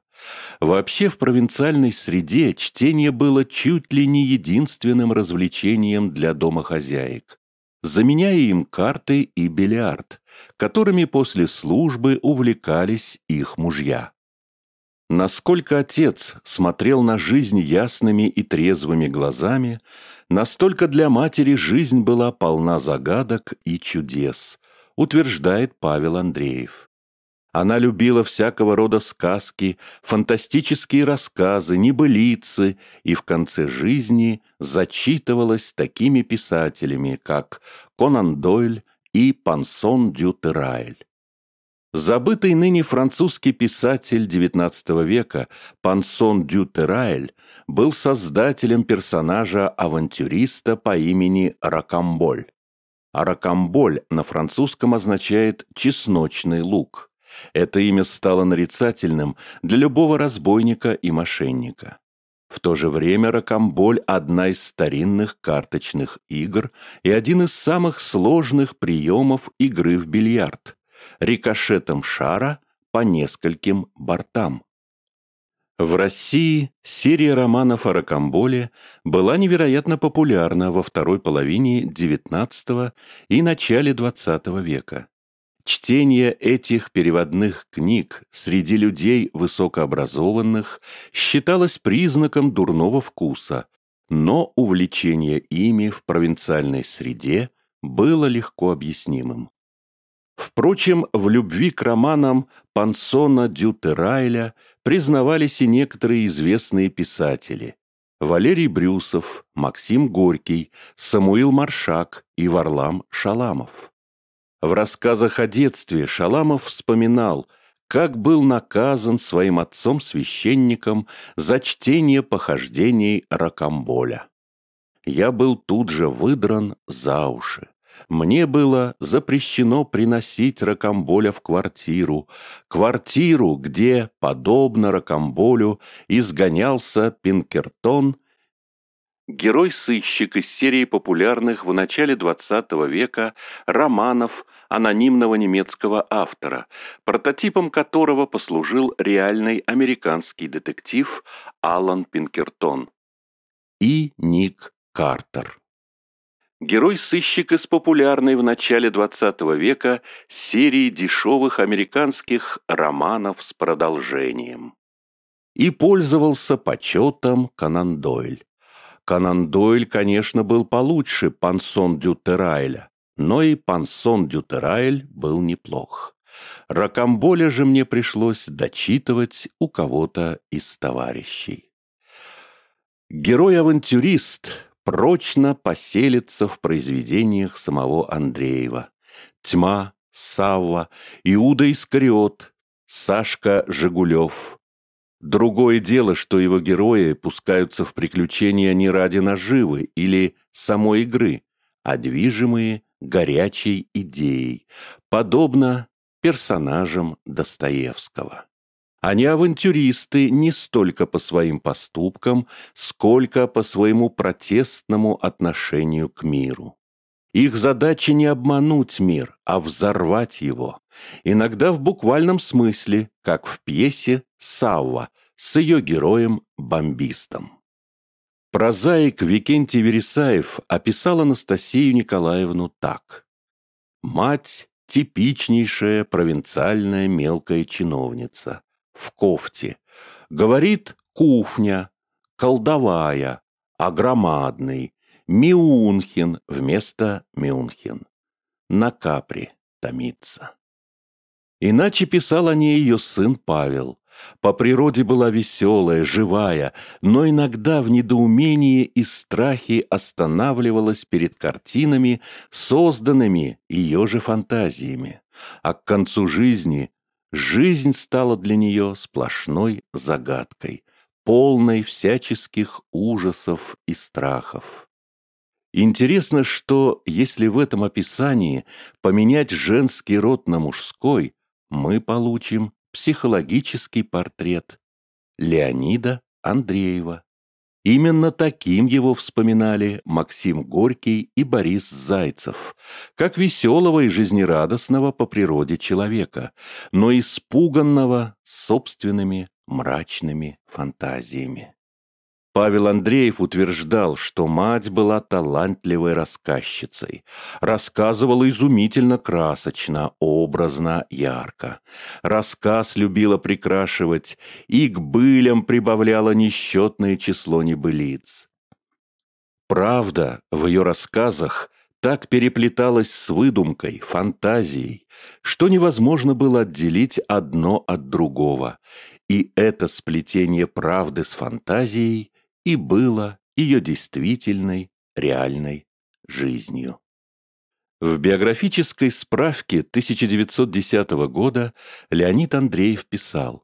Speaker 1: Вообще в провинциальной среде чтение было чуть ли не единственным развлечением для домохозяек, заменяя им карты и бильярд, которыми после службы увлекались их мужья. Насколько отец смотрел на жизнь ясными и трезвыми глазами, настолько для матери жизнь была полна загадок и чудес, утверждает Павел Андреев. Она любила всякого рода сказки, фантастические рассказы, небылицы и в конце жизни зачитывалась такими писателями, как Конан Дойль и Пансон дю Терайль. Забытый ныне французский писатель XIX века Пансон дю Терайль был создателем персонажа-авантюриста по имени Ракамболь. А Ракамболь на французском означает «чесночный лук». Это имя стало нарицательным для любого разбойника и мошенника. В то же время Ракамболь – одна из старинных карточных игр и один из самых сложных приемов игры в бильярд – рикошетом шара по нескольким бортам. В России серия романов о Ракамболе была невероятно популярна во второй половине XIX и начале XX века. Чтение этих переводных книг среди людей высокообразованных считалось признаком дурного вкуса, но увлечение ими в провинциальной среде было легко объяснимым. Впрочем, в любви к романам Пансона Дютерайля признавались и некоторые известные писатели. Валерий Брюсов, Максим Горький, Самуил Маршак и Варлам Шаламов. В рассказах о детстве Шаламов вспоминал, как был наказан своим отцом-священником за чтение похождений Ракамболя. Я был тут же выдран за уши. Мне было запрещено приносить Ракамболя в квартиру, квартиру, где, подобно Ракамболю, изгонялся Пинкертон Герой-сыщик из серии популярных в начале XX века романов анонимного немецкого автора, прототипом которого послужил реальный американский детектив Алан Пинкертон и Ник Картер. Герой-сыщик из популярной в начале XX века серии дешевых американских романов с продолжением. И пользовался почетом Конан Дойль. Конан Дойль, конечно, был получше Пансон Дютерайля, но и Пансон Дютерайль был неплох. Ракамболя же мне пришлось дочитывать у кого-то из товарищей. Герой-авантюрист прочно поселится в произведениях самого Андреева. «Тьма», «Савва», «Иуда Искариот», «Сашка Жигулев», Другое дело, что его герои пускаются в приключения не ради наживы или самой игры, а движимые горячей идеей, подобно персонажам Достоевского. Они авантюристы не столько по своим поступкам, сколько по своему протестному отношению к миру. Их задача не обмануть мир, а взорвать его. Иногда в буквальном смысле, как в пьесе «Савва» с ее героем-бомбистом. Прозаик Викентий Вересаев описал Анастасию Николаевну так. «Мать – типичнейшая провинциальная мелкая чиновница. В кофте. Говорит кухня, колдовая, а громадный, Мюнхен вместо Мюнхен. На капре томится. Иначе писал о ней ее сын Павел. По природе была веселая, живая, но иногда в недоумении и страхе останавливалась перед картинами, созданными ее же фантазиями. А к концу жизни жизнь стала для нее сплошной загадкой, полной всяческих ужасов и страхов. Интересно, что если в этом описании поменять женский род на мужской, мы получим психологический портрет Леонида Андреева. Именно таким его вспоминали Максим Горький и Борис Зайцев, как веселого и жизнерадостного по природе человека, но испуганного собственными мрачными фантазиями. Павел Андреев утверждал, что мать была талантливой рассказчицей, рассказывала изумительно красочно, образно, ярко. Рассказ любила прикрашивать и к былям прибавляла несчетное число небылиц. Правда в ее рассказах так переплеталась с выдумкой, фантазией, что невозможно было отделить одно от другого, и это сплетение правды с фантазией и было ее действительной, реальной жизнью. В биографической справке 1910 года Леонид Андреев писал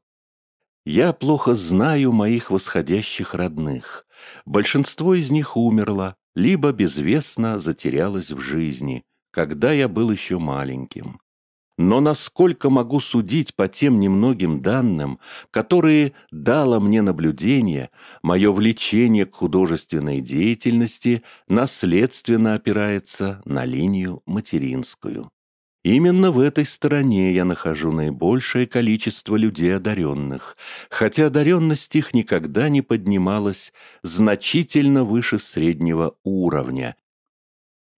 Speaker 1: «Я плохо знаю моих восходящих родных. Большинство из них умерло, либо безвестно затерялось в жизни, когда я был еще маленьким. Но насколько могу судить по тем немногим данным, которые дало мне наблюдение, мое влечение к художественной деятельности наследственно опирается на линию материнскую. Именно в этой стороне я нахожу наибольшее количество людей одаренных, хотя одаренность их никогда не поднималась значительно выше среднего уровня,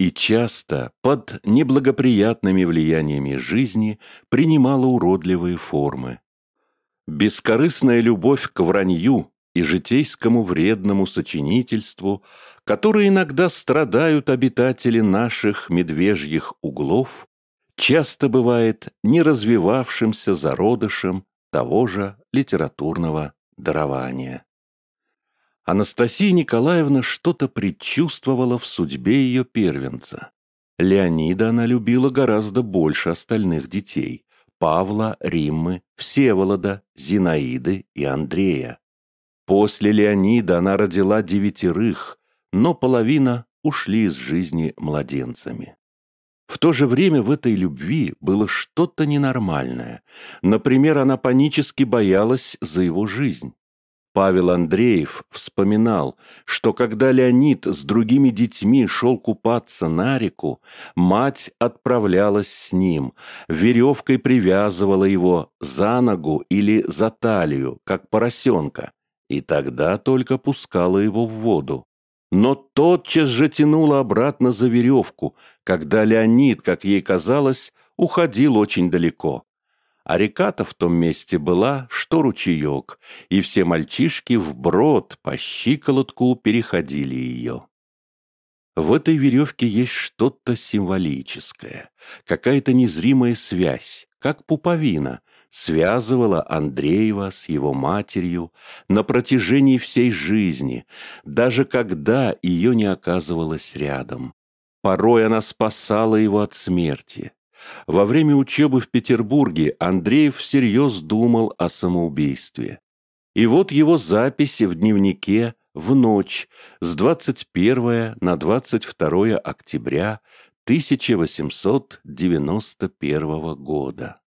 Speaker 1: и часто под неблагоприятными влияниями жизни принимала уродливые формы. Бескорыстная любовь к вранью и житейскому вредному сочинительству, которые иногда страдают обитатели наших медвежьих углов, часто бывает неразвивавшимся зародышем того же литературного дарования. Анастасия Николаевна что-то предчувствовала в судьбе ее первенца. Леонида она любила гораздо больше остальных детей – Павла, Риммы, Всеволода, Зинаиды и Андрея. После Леонида она родила девятерых, но половина ушли из жизни младенцами. В то же время в этой любви было что-то ненормальное. Например, она панически боялась за его жизнь. Павел Андреев вспоминал, что когда Леонид с другими детьми шел купаться на реку, мать отправлялась с ним, веревкой привязывала его за ногу или за талию, как поросенка, и тогда только пускала его в воду. Но тотчас же тянула обратно за веревку, когда Леонид, как ей казалось, уходил очень далеко. А река-то в том месте была, что ручеек, и все мальчишки вброд по щиколотку переходили ее. В этой веревке есть что-то символическое, какая-то незримая связь, как пуповина, связывала Андреева с его матерью на протяжении всей жизни, даже когда ее не оказывалось рядом. Порой она спасала его от смерти, во время учебы в Петербурге Андреев всерьез думал о самоубийстве. И вот его записи в дневнике в ночь с 21 на 22 октября 1891 года.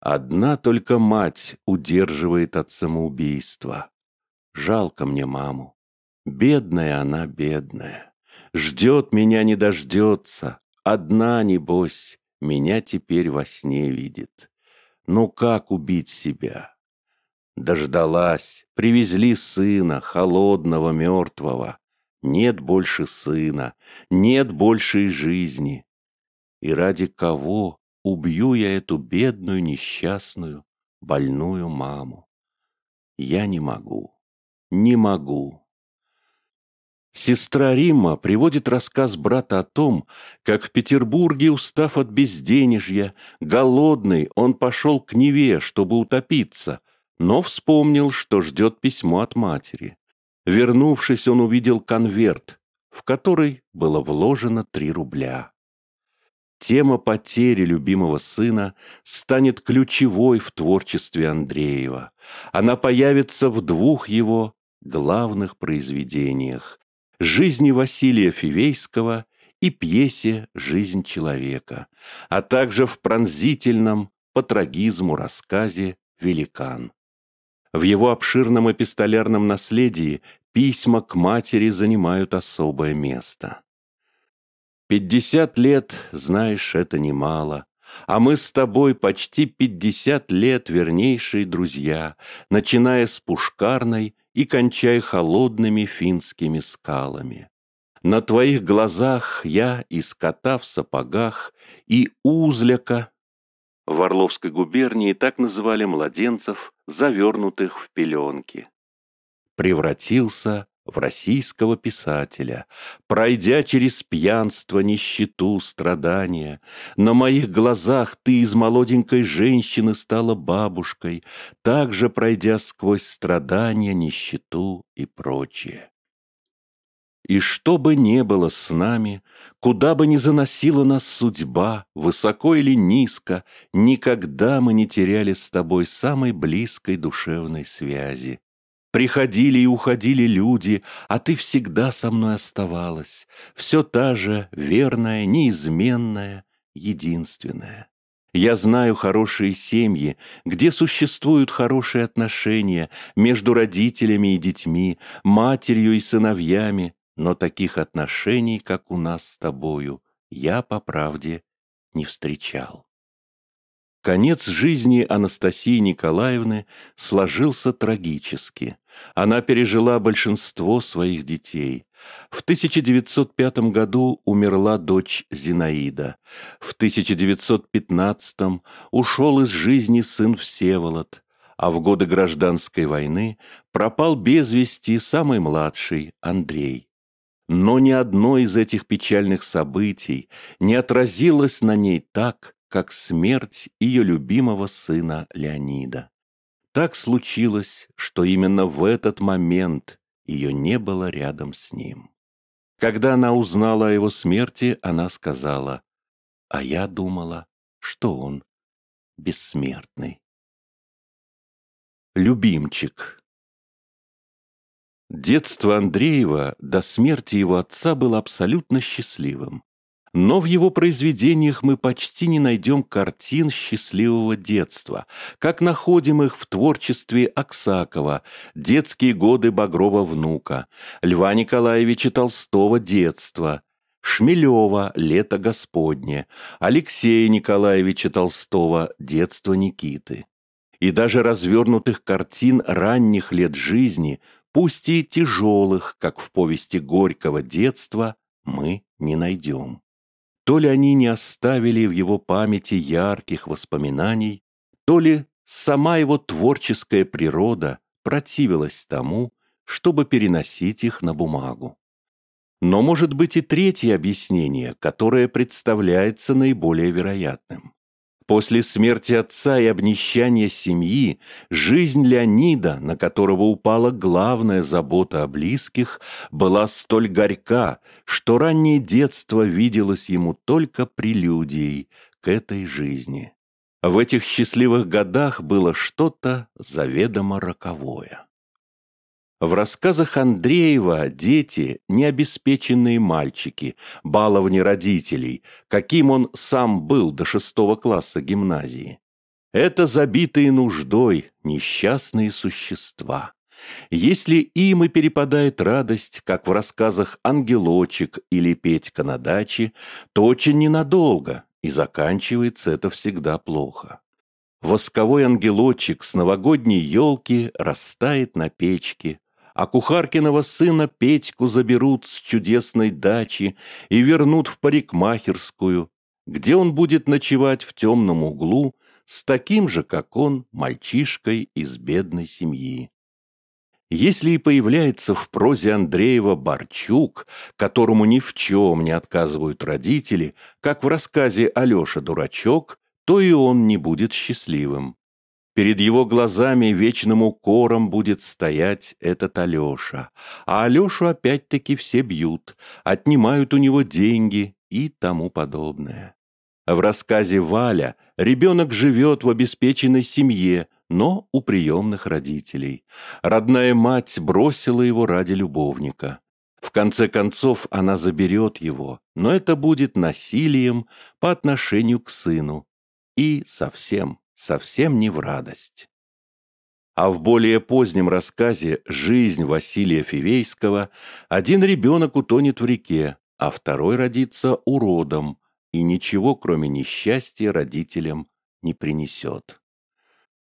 Speaker 1: Одна только мать удерживает от самоубийства. Жалко мне маму. Бедная она, бедная. Ждет меня, не дождется. Одна, небось, меня теперь во сне видит. Ну как убить себя? Дождалась, привезли сына, холодного, мертвого. Нет больше сына, нет большей жизни. И ради кого убью я эту бедную, несчастную, больную маму? Я не могу, не могу. Сестра Римма приводит рассказ брата о том, как в Петербурге, устав от безденежья, голодный, он пошел к Неве, чтобы утопиться, но вспомнил, что ждет письмо от матери. Вернувшись, он увидел конверт, в который было вложено три рубля. Тема потери любимого сына станет ключевой в творчестве Андреева. Она появится в двух его главных произведениях жизни Василия Фивейского и пьесе «Жизнь человека», а также в пронзительном по трагизму рассказе «Великан». В его обширном эпистолярном наследии письма к матери занимают особое место. Пятьдесят лет, знаешь, это немало, а мы с тобой почти пятьдесят лет вернейшие друзья, начиная с Пушкарной и кончая холодными финскими скалами. На твоих глазах я и скота в сапогах, и узляка. В Орловской губернии так называли младенцев, завернутых в пеленки. Превратился в российского писателя, пройдя через пьянство, нищету, страдания. На моих глазах ты из молоденькой женщины стала бабушкой, также пройдя сквозь страдания, нищету и прочее. И что бы ни было с нами, куда бы ни заносила нас судьба, высоко или низко, никогда мы не теряли с тобой самой близкой душевной связи. Приходили и уходили люди, а ты всегда со мной оставалась, все та же, верная, неизменная, единственная. Я знаю хорошие семьи, где существуют хорошие отношения между родителями и детьми, матерью и сыновьями, но таких отношений, как у нас с тобою, я, по правде, не встречал. Конец жизни Анастасии Николаевны сложился трагически. Она пережила большинство своих детей. В 1905 году умерла дочь Зинаида. В 1915 ушел из жизни сын Всеволод. А в годы гражданской войны пропал без вести самый младший Андрей. Но ни одно из этих печальных событий не отразилось на ней так, как смерть ее любимого сына Леонида. Так случилось, что именно в этот момент ее не было рядом с ним. Когда она узнала о его смерти, она сказала, «А я думала, что он бессмертный». Любимчик Детство Андреева до смерти его отца было абсолютно счастливым. Но в его произведениях мы почти не найдем картин счастливого детства, как находим их в творчестве Аксакова «Детские годы Багрова внука», Льва Николаевича Толстого «Детство», Шмелева «Лето Господне», Алексея Николаевича Толстого «Детство Никиты». И даже развернутых картин ранних лет жизни, пусть и тяжелых, как в повести Горького «Детство», мы не найдем. То ли они не оставили в его памяти ярких воспоминаний, то ли сама его творческая природа противилась тому, чтобы переносить их на бумагу. Но может быть и третье объяснение, которое представляется наиболее вероятным. После смерти отца и обнищания семьи жизнь Леонида, на которого упала главная забота о близких, была столь горька, что раннее детство виделось ему только прелюдией к этой жизни. В этих счастливых годах было что-то заведомо роковое. В рассказах Андреева дети – необеспеченные мальчики, баловни родителей, каким он сам был до шестого класса гимназии. Это забитые нуждой, несчастные существа. Если им и перепадает радость, как в рассказах «Ангелочек» или «Петька на даче», то очень ненадолго, и заканчивается это всегда плохо. Восковой ангелочек с новогодней елки растает на печке, а кухаркиного сына Петьку заберут с чудесной дачи и вернут в парикмахерскую, где он будет ночевать в темном углу с таким же, как он, мальчишкой из бедной семьи. Если и появляется в прозе Андреева Борчук, которому ни в чем не отказывают родители, как в рассказе «Алеша дурачок», то и он не будет счастливым. Перед его глазами вечным укором будет стоять этот Алеша. А Алешу опять-таки все бьют, отнимают у него деньги и тому подобное. В рассказе «Валя» ребенок живет в обеспеченной семье, но у приемных родителей. Родная мать бросила его ради любовника. В конце концов она заберет его, но это будет насилием по отношению к сыну. И совсем совсем не в радость. А в более позднем рассказе «Жизнь Василия Фивейского» один ребенок утонет в реке, а второй родится уродом, и ничего, кроме несчастья, родителям не принесет.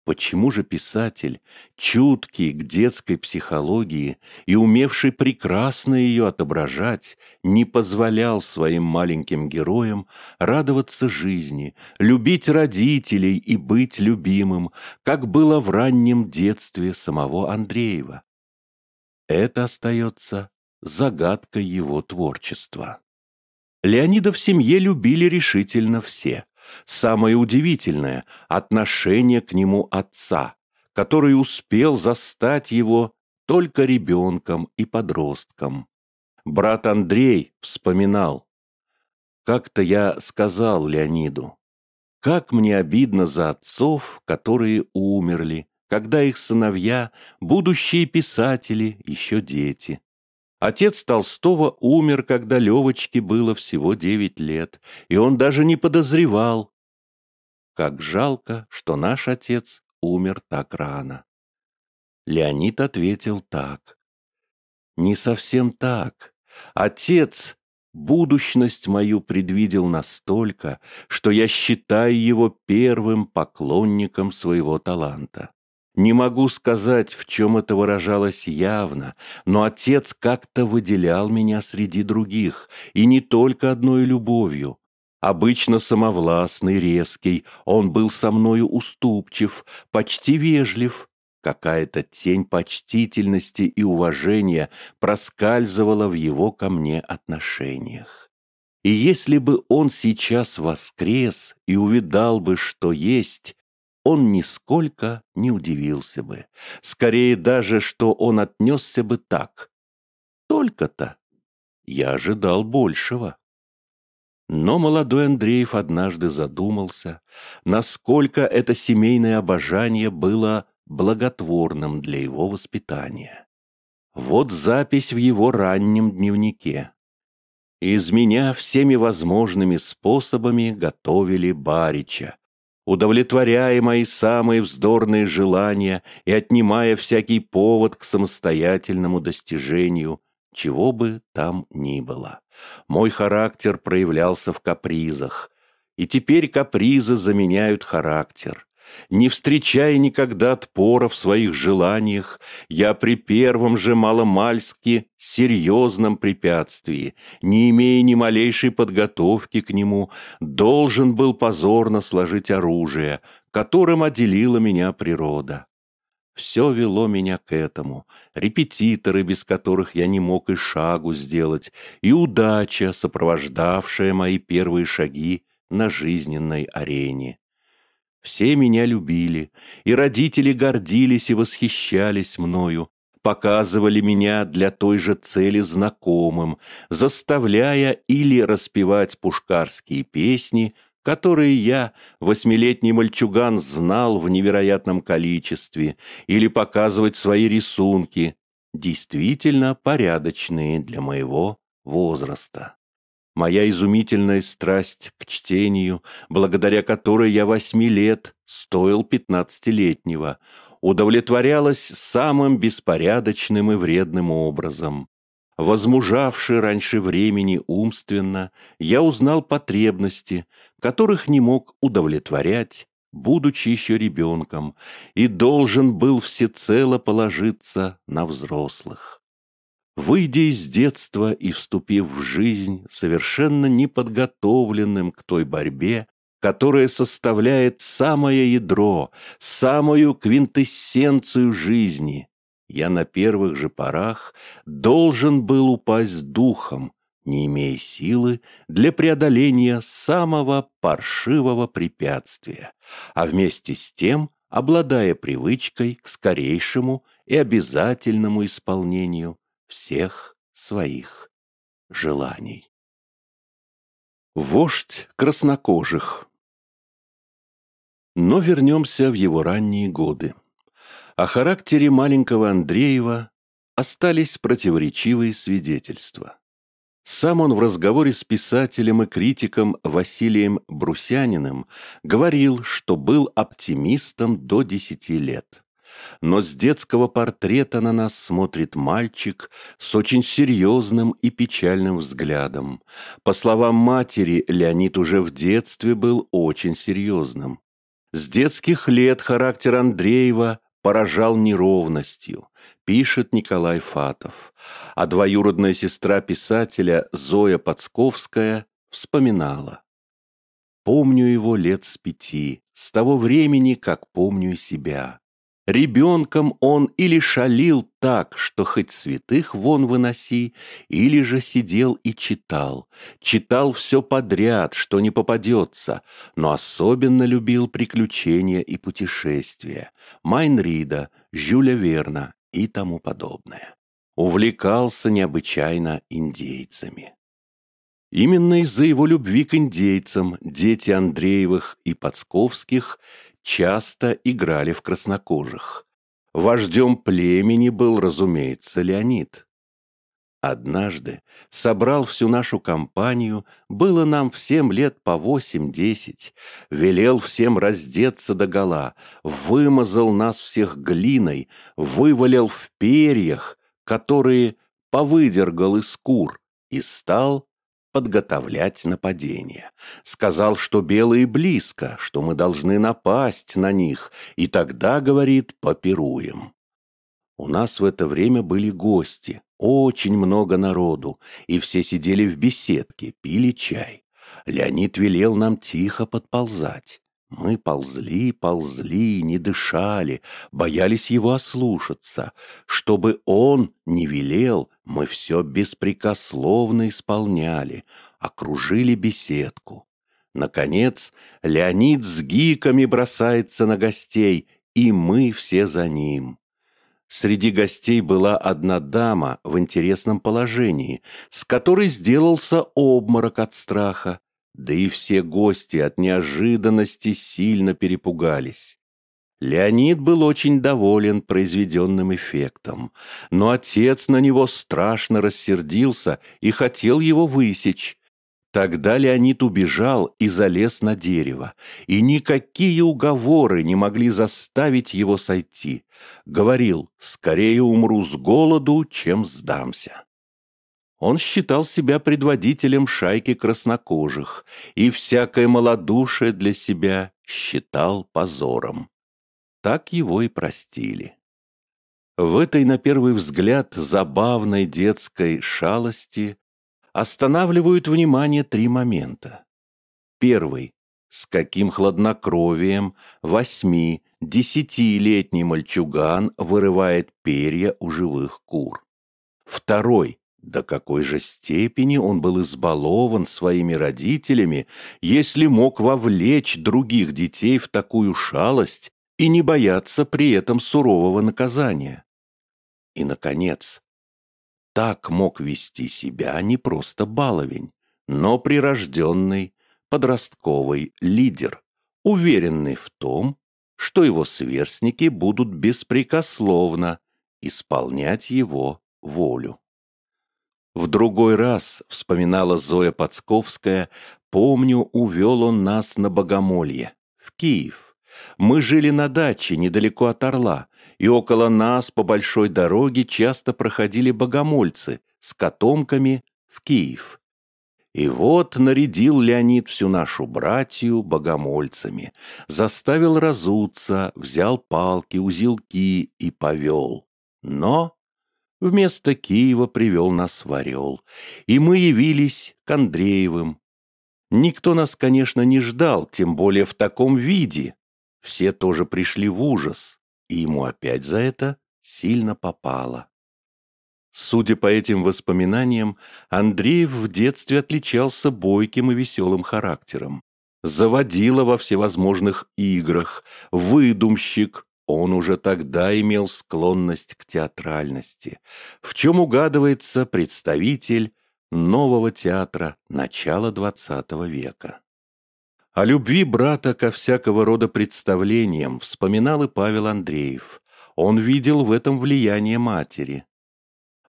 Speaker 1: Почему же писатель, чуткий к детской психологии и умевший прекрасно ее отображать, не позволял своим маленьким героям радоваться жизни, любить родителей и быть любимым, как было в раннем детстве самого Андреева? Это остается загадкой его творчества. Леонида в семье любили решительно все. Самое удивительное – отношение к нему отца, который успел застать его только ребенком и подростком. Брат Андрей вспоминал. Как-то я сказал Леониду, как мне обидно за отцов, которые умерли, когда их сыновья, будущие писатели, еще дети. Отец Толстого умер, когда Левочке было всего девять лет, и он даже не подозревал. Как жалко, что наш отец умер так рано. Леонид ответил так. Не совсем так. Отец будущность мою предвидел настолько, что я считаю его первым поклонником своего таланта. Не могу сказать, в чем это выражалось явно, но отец как-то выделял меня среди других, и не только одной любовью. Обычно самовластный, резкий, он был со мною уступчив, почти вежлив. Какая-то тень почтительности и уважения проскальзывала в его ко мне отношениях. И если бы он сейчас воскрес и увидал бы, что есть, он нисколько не удивился бы. Скорее даже, что он отнесся бы так. Только-то я ожидал большего. Но молодой Андреев однажды задумался, насколько это семейное обожание было благотворным для его воспитания. Вот запись в его раннем дневнике. Из меня всеми возможными способами готовили Барича, удовлетворяя мои самые вздорные желания и отнимая всякий повод к самостоятельному достижению, чего бы там ни было. Мой характер проявлялся в капризах, и теперь капризы заменяют характер. Не встречая никогда отпора в своих желаниях, я при первом же маломальски серьезном препятствии, не имея ни малейшей подготовки к нему, должен был позорно сложить оружие, которым отделила меня природа. Все вело меня к этому, репетиторы, без которых я не мог и шагу сделать, и удача, сопровождавшая мои первые шаги на жизненной арене. Все меня любили, и родители гордились и восхищались мною, показывали меня для той же цели знакомым, заставляя или распевать пушкарские песни, которые я, восьмилетний мальчуган, знал в невероятном количестве, или показывать свои рисунки, действительно порядочные для моего возраста. Моя изумительная страсть к чтению, благодаря которой я восьми лет стоил пятнадцатилетнего, удовлетворялась самым беспорядочным и вредным образом. Возмужавший раньше времени умственно, я узнал потребности, которых не мог удовлетворять, будучи еще ребенком, и должен был всецело положиться на взрослых. Выйдя из детства и вступив в жизнь совершенно неподготовленным к той борьбе, которая составляет самое ядро, самую квинтэссенцию жизни, я на первых же порах должен был упасть духом, не имея силы для преодоления самого паршивого препятствия, а вместе с тем обладая привычкой к скорейшему и обязательному исполнению всех своих желаний. Вождь краснокожих Но вернемся в его ранние годы. О характере маленького Андреева остались противоречивые свидетельства. Сам он в разговоре с писателем и критиком Василием Брусяниным говорил, что был оптимистом до десяти лет. Но с детского портрета на нас смотрит мальчик с очень серьезным и печальным взглядом. По словам матери, Леонид уже в детстве был очень серьезным. С детских лет характер Андреева поражал неровностью, пишет Николай Фатов. А двоюродная сестра писателя Зоя Подсковская вспоминала. Помню его лет с пяти, с того времени, как помню себя. Ребенком он или шалил так, что хоть святых вон выноси, или же сидел и читал. Читал все подряд, что не попадется, но особенно любил приключения и путешествия. Майнрида, Жюля Верна и тому подобное. Увлекался необычайно индейцами. Именно из-за его любви к индейцам дети Андреевых и Подсковских часто играли в краснокожих. Вождем племени был, разумеется, Леонид. Однажды собрал всю нашу компанию, было нам всем лет по восемь-десять, велел всем раздеться догола, вымазал нас всех глиной, вывалил в перьях, которые повыдергал из кур, и стал подготовлять нападение. Сказал, что белые близко, что мы должны напасть на них, и тогда, говорит, попируем. У нас в это время были гости, очень много народу, и все сидели в беседке, пили чай. Леонид велел нам тихо подползать. Мы ползли, ползли, не дышали, боялись его ослушаться. Чтобы он не велел, мы все беспрекословно исполняли, окружили беседку. Наконец, Леонид с гиками бросается на гостей, и мы все за ним. Среди гостей была одна дама в интересном положении, с которой сделался обморок от страха. Да и все гости от неожиданности сильно перепугались. Леонид был очень доволен произведенным эффектом, но отец на него страшно рассердился и хотел его высечь. Тогда Леонид убежал и залез на дерево, и никакие уговоры не могли заставить его сойти. Говорил, скорее умру с голоду, чем сдамся. Он считал себя предводителем шайки краснокожих и всякое малодушие для себя считал позором. Так его и простили. В этой, на первый взгляд, забавной детской шалости останавливают внимание три момента. Первый. С каким хладнокровием восьми, десятилетний мальчуган вырывает перья у живых кур. Второй до какой же степени он был избалован своими родителями, если мог вовлечь других детей в такую шалость и не бояться при этом сурового наказания. И, наконец, так мог вести себя не просто баловень, но прирожденный подростковый лидер, уверенный в том, что его сверстники будут беспрекословно исполнять его волю. В другой раз, вспоминала Зоя Подсковская, помню, увел он нас на Богомолье, в Киев. Мы жили на даче недалеко от Орла, и около нас по большой дороге часто проходили богомольцы с котомками в Киев. И вот нарядил Леонид всю нашу братью богомольцами, заставил разуться, взял палки, узелки и повел. Но Вместо Киева привел нас в Орел, и мы явились к Андреевым. Никто нас, конечно, не ждал, тем более в таком виде. Все тоже пришли в ужас, и ему опять за это сильно попало. Судя по этим воспоминаниям, Андреев в детстве отличался бойким и веселым характером. Заводила во всевозможных играх, выдумщик, он уже тогда имел склонность к театральности, в чем угадывается представитель нового театра начала XX века. О любви брата ко всякого рода представлениям вспоминал и Павел Андреев. Он видел в этом влияние матери.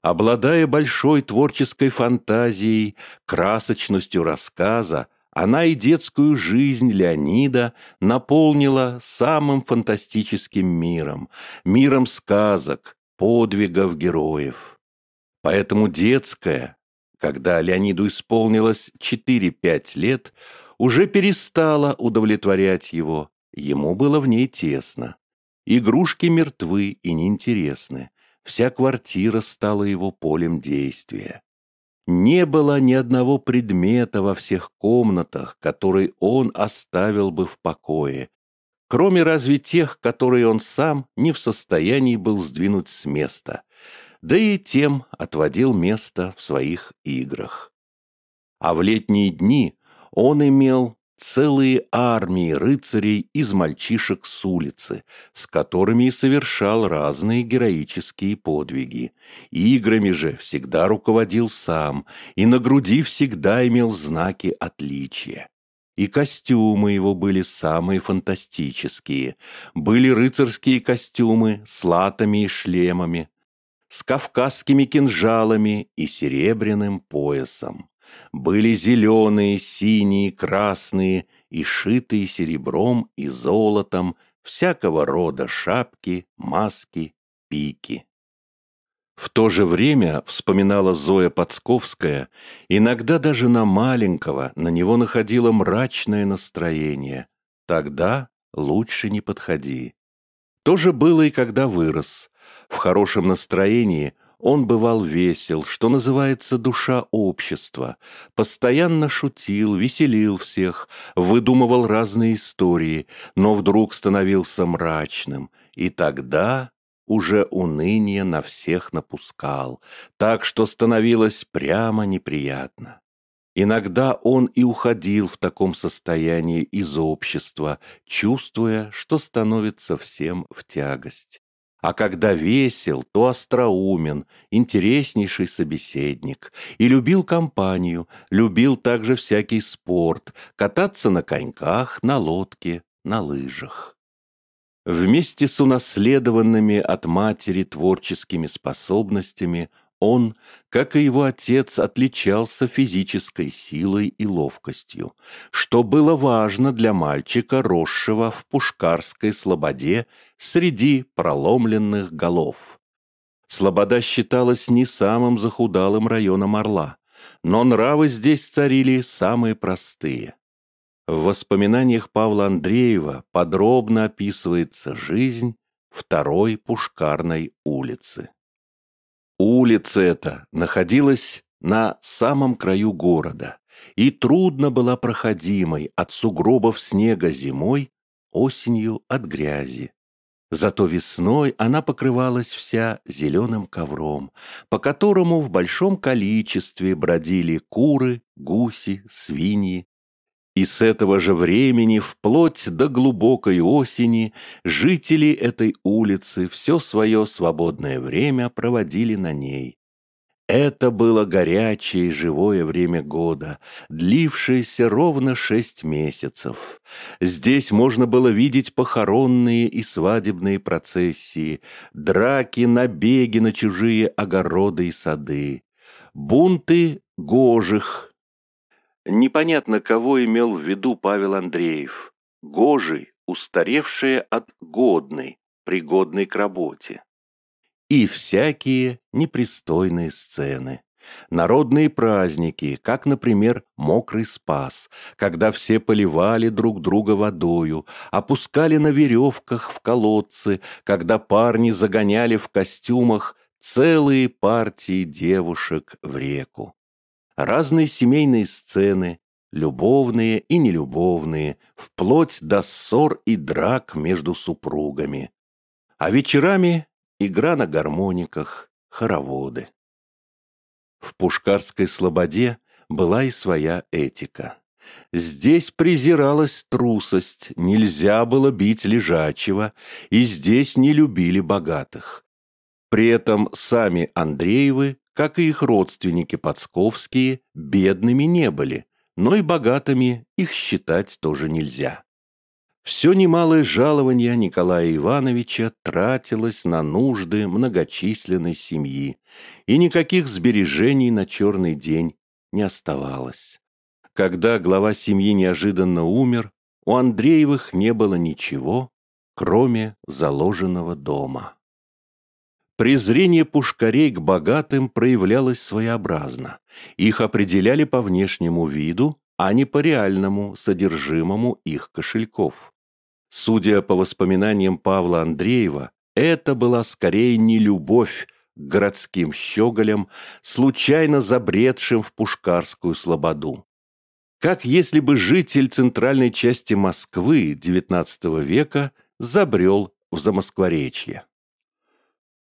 Speaker 1: Обладая большой творческой фантазией, красочностью рассказа, она и детскую жизнь Леонида наполнила самым фантастическим миром, миром сказок, подвигов героев. Поэтому детская, когда Леониду исполнилось 4-5 лет, уже перестала удовлетворять его, ему было в ней тесно. Игрушки мертвы и неинтересны, вся квартира стала его полем действия. Не было ни одного предмета во всех комнатах, который он оставил бы в покое, кроме разве тех, которые он сам не в состоянии был сдвинуть с места, да и тем отводил место в своих играх. А в летние дни он имел целые армии рыцарей из мальчишек с улицы, с которыми и совершал разные героические подвиги. Играми же всегда руководил сам, и на груди всегда имел знаки отличия. И костюмы его были самые фантастические. Были рыцарские костюмы с латами и шлемами, с кавказскими кинжалами и серебряным поясом. Были зеленые, синие, красные и шитые серебром и золотом всякого рода шапки, маски, пики. В то же время, вспоминала Зоя Подсковская, иногда даже на маленького на него находило мрачное настроение. Тогда лучше не подходи. То же было и когда вырос. В хорошем настроении он бывал весел, что называется душа общества, постоянно шутил, веселил всех, выдумывал разные истории, но вдруг становился мрачным, и тогда уже уныние на всех напускал, так что становилось прямо неприятно. Иногда он и уходил в таком состоянии из общества, чувствуя, что становится всем в тягость. А когда весел, то остроумен, интереснейший собеседник. И любил компанию, любил также всякий спорт, кататься на коньках, на лодке, на лыжах. Вместе с унаследованными от матери творческими способностями он, как и его отец, отличался физической силой и ловкостью, что было важно для мальчика, росшего в Пушкарской слободе среди проломленных голов. Слобода считалась не самым захудалым районом Орла, но нравы здесь царили самые простые. В воспоминаниях Павла Андреева подробно описывается жизнь второй Пушкарной улицы. Улица эта находилась на самом краю города и трудно была проходимой от сугробов снега зимой, осенью от грязи. Зато весной она покрывалась вся зеленым ковром, по которому в большом количестве бродили куры, гуси, свиньи, и с этого же времени, вплоть до глубокой осени, жители этой улицы все свое свободное время проводили на ней. Это было горячее и живое время года, длившееся ровно шесть месяцев. Здесь можно было видеть похоронные и свадебные процессии, драки, набеги на чужие огороды и сады, бунты гожих, Непонятно, кого имел в виду Павел Андреев. Гожий, устаревшие от годный, пригодный к работе. И всякие непристойные сцены. Народные праздники, как, например, Мокрый Спас, когда все поливали друг друга водою, опускали на веревках в колодцы, когда парни загоняли в костюмах целые партии девушек в реку разные семейные сцены, любовные и нелюбовные, вплоть до ссор и драк между супругами. А вечерами игра на гармониках, хороводы. В Пушкарской слободе была и своя этика. Здесь презиралась трусость, нельзя было бить лежачего, и здесь не любили богатых. При этом сами Андреевы как и их родственники подсковские, бедными не были, но и богатыми их считать тоже нельзя. Все немалое жалование Николая Ивановича тратилось на нужды многочисленной семьи, и никаких сбережений на черный день не оставалось. Когда глава семьи неожиданно умер, у Андреевых не было ничего, кроме заложенного дома. Презрение пушкарей к богатым проявлялось своеобразно. Их определяли по внешнему виду, а не по реальному содержимому их кошельков. Судя по воспоминаниям Павла Андреева, это была скорее не любовь к городским щеголям, случайно забредшим в Пушкарскую слободу. Как если бы житель центральной части Москвы XIX века забрел в Замоскворечье.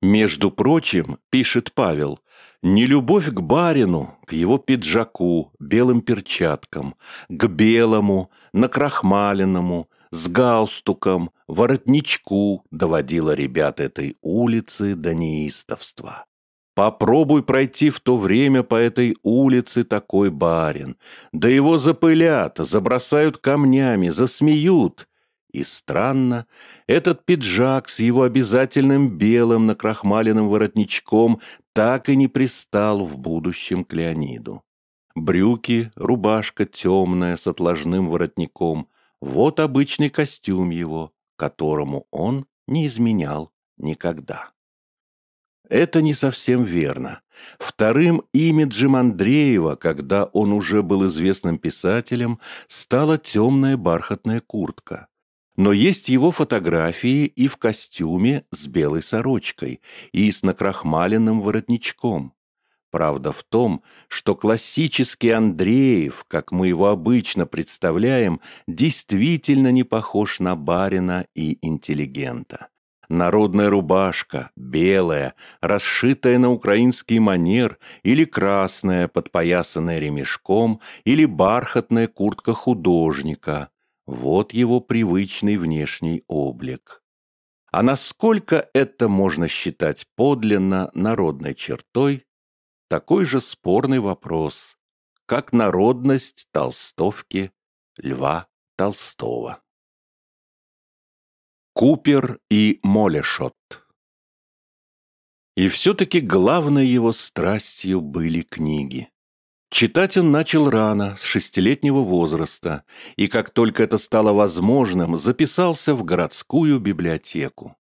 Speaker 1: Между прочим, пишет Павел, нелюбовь к барину, к его пиджаку, белым перчаткам, к белому, накрахмаленному, с галстуком, воротничку доводила ребят этой улицы до неистовства. Попробуй пройти в то время по этой улице такой барин. Да его запылят, забросают камнями, засмеют. И странно, этот пиджак с его обязательным белым накрахмаленным воротничком так и не пристал в будущем к Леониду. Брюки, рубашка темная с отложным воротником, вот обычный костюм его, которому он не изменял никогда. Это не совсем верно. Вторым имиджем Андреева, когда он уже был известным писателем, стала темная бархатная куртка. Но есть его фотографии и в костюме с белой сорочкой, и с накрахмаленным воротничком. Правда в том, что классический Андреев, как мы его обычно представляем, действительно не похож на барина и интеллигента. Народная рубашка, белая, расшитая на украинский манер, или красная, подпоясанная ремешком, или бархатная куртка художника. Вот его привычный внешний облик. А насколько это можно считать подлинно народной чертой, такой же спорный вопрос, как народность толстовки Льва Толстого. Купер и Молешот И все-таки главной его страстью были книги. Читать он начал рано, с шестилетнего возраста, и как только это стало возможным, записался в городскую библиотеку.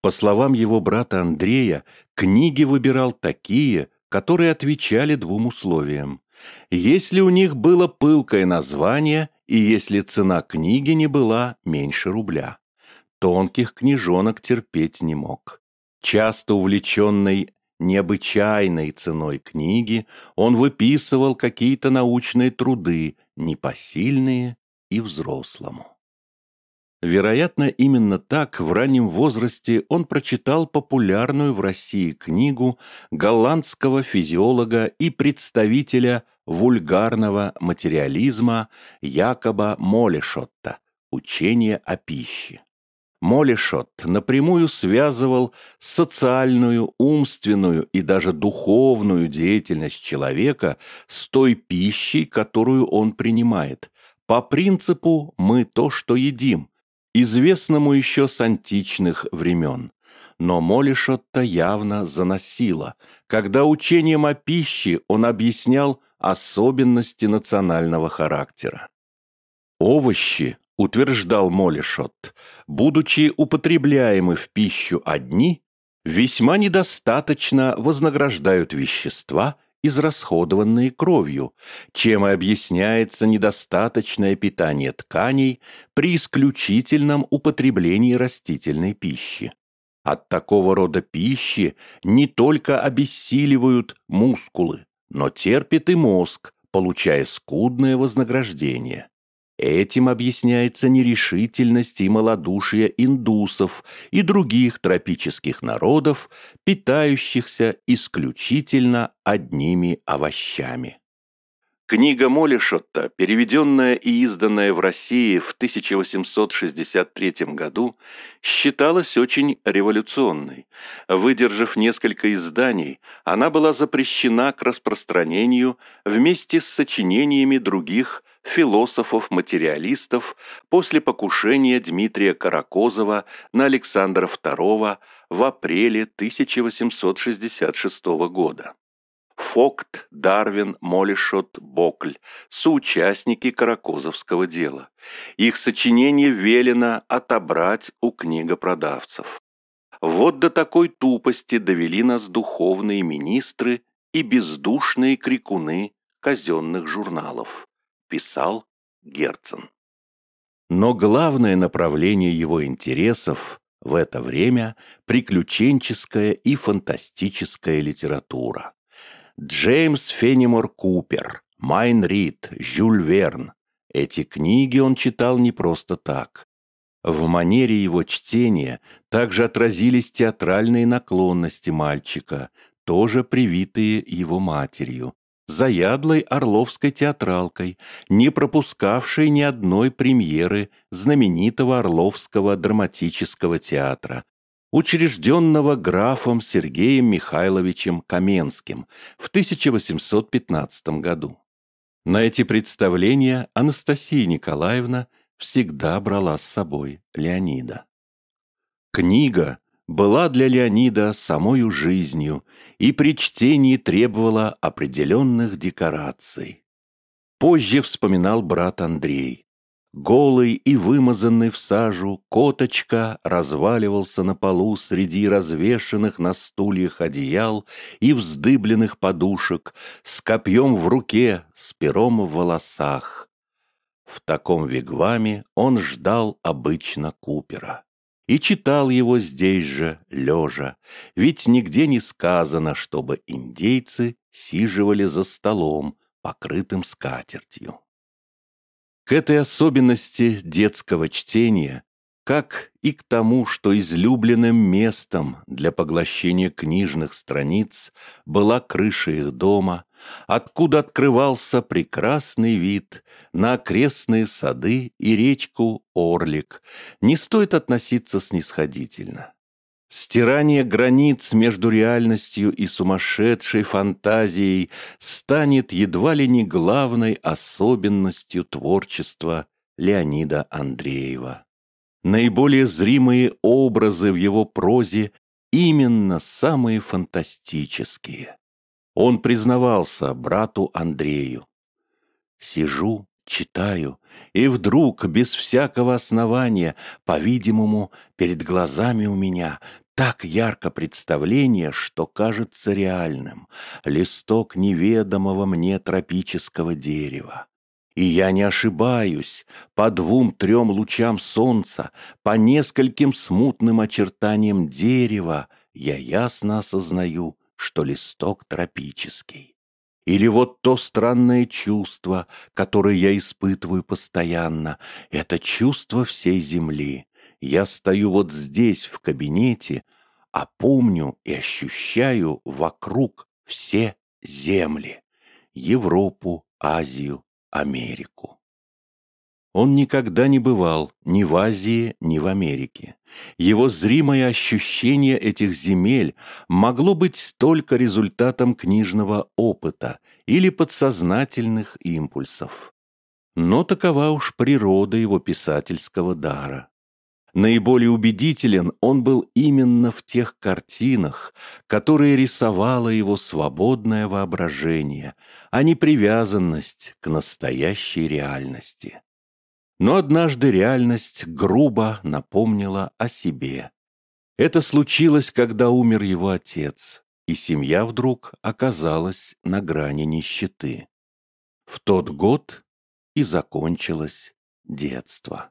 Speaker 1: По словам его брата Андрея, книги выбирал такие, которые отвечали двум условиям. Если у них было пылкое название и если цена книги не была меньше рубля. Тонких книжонок терпеть не мог. Часто увлеченный необычайной ценой книги, он выписывал какие-то научные труды, непосильные и взрослому. Вероятно, именно так в раннем возрасте он прочитал популярную в России книгу голландского физиолога и представителя вульгарного материализма Якоба Молешотта «Учение о пище». Молешот напрямую связывал социальную, умственную и даже духовную деятельность человека с той пищей, которую он принимает, по принципу «мы то, что едим», известному еще с античных времен. Но Молишотта явно заносило, когда учением о пище он объяснял особенности национального характера. Овощи, утверждал Молишот, будучи употребляемы в пищу одни, весьма недостаточно вознаграждают вещества, израсходованные кровью, чем и объясняется недостаточное питание тканей при исключительном употреблении растительной пищи. От такого рода пищи не только обессиливают мускулы, но терпит и мозг, получая скудное вознаграждение. Этим объясняется нерешительность и малодушие индусов и других тропических народов, питающихся исключительно одними овощами. Книга Молишотта, переведенная и изданная в России в 1863 году, считалась очень революционной. Выдержав несколько изданий, она была запрещена к распространению вместе с сочинениями других философов-материалистов после покушения Дмитрия Каракозова на Александра II в апреле 1866 года. Фокт, Дарвин, Молишот, Бокль – соучастники Каракозовского дела. Их сочинение велено отобрать у книгопродавцев. Вот до такой тупости довели нас духовные министры и бездушные крикуны казенных журналов, писал Герцен. Но главное направление его интересов в это время – приключенческая и фантастическая литература. Джеймс Фенимор Купер, Майн Рид, Жюль Верн. Эти книги он читал не просто так. В манере его чтения также отразились театральные наклонности мальчика, тоже привитые его матерью, заядлой орловской театралкой, не пропускавшей ни одной премьеры знаменитого Орловского драматического театра, учрежденного графом Сергеем Михайловичем Каменским в 1815 году. На эти представления Анастасия Николаевна всегда брала с собой Леонида. Книга была для Леонида самою жизнью и при чтении требовала определенных декораций. Позже вспоминал брат Андрей. Голый и вымазанный в сажу, коточка разваливался на полу среди развешанных на стульях одеял и вздыбленных подушек, с копьем в руке, с пером в волосах. В таком вигваме он ждал обычно Купера. И читал его здесь же, лежа, ведь нигде не сказано, чтобы индейцы сиживали за столом, покрытым скатертью. К этой особенности детского чтения, как и к тому, что излюбленным местом для поглощения книжных страниц была крыша их дома, откуда открывался прекрасный вид на окрестные сады и речку Орлик, не стоит относиться снисходительно. Стирание границ между реальностью и сумасшедшей фантазией станет едва ли не главной особенностью творчества Леонида Андреева. Наиболее зримые образы в его прозе именно самые фантастические. Он признавался брату Андрею. «Сижу, читаю, и вдруг, без всякого основания, по-видимому, перед глазами у меня так ярко представление, что кажется реальным, листок неведомого мне тропического дерева. И я не ошибаюсь, по двум-трем лучам солнца, по нескольким смутным очертаниям дерева я ясно осознаю, что листок тропический. Или вот то странное чувство, которое я испытываю постоянно, это чувство всей земли. Я стою вот здесь, в кабинете, а помню и ощущаю вокруг все земли. Европу, Азию, Америку. Он никогда не бывал ни в Азии, ни в Америке. Его зримое ощущение этих земель могло быть только результатом книжного опыта или подсознательных импульсов. Но такова уж природа его писательского дара. Наиболее убедителен он был именно в тех картинах, которые рисовало его свободное воображение, а не привязанность к настоящей реальности. Но однажды реальность грубо напомнила о себе. Это случилось, когда умер его отец, и семья вдруг оказалась на грани нищеты. В тот год и закончилось детство.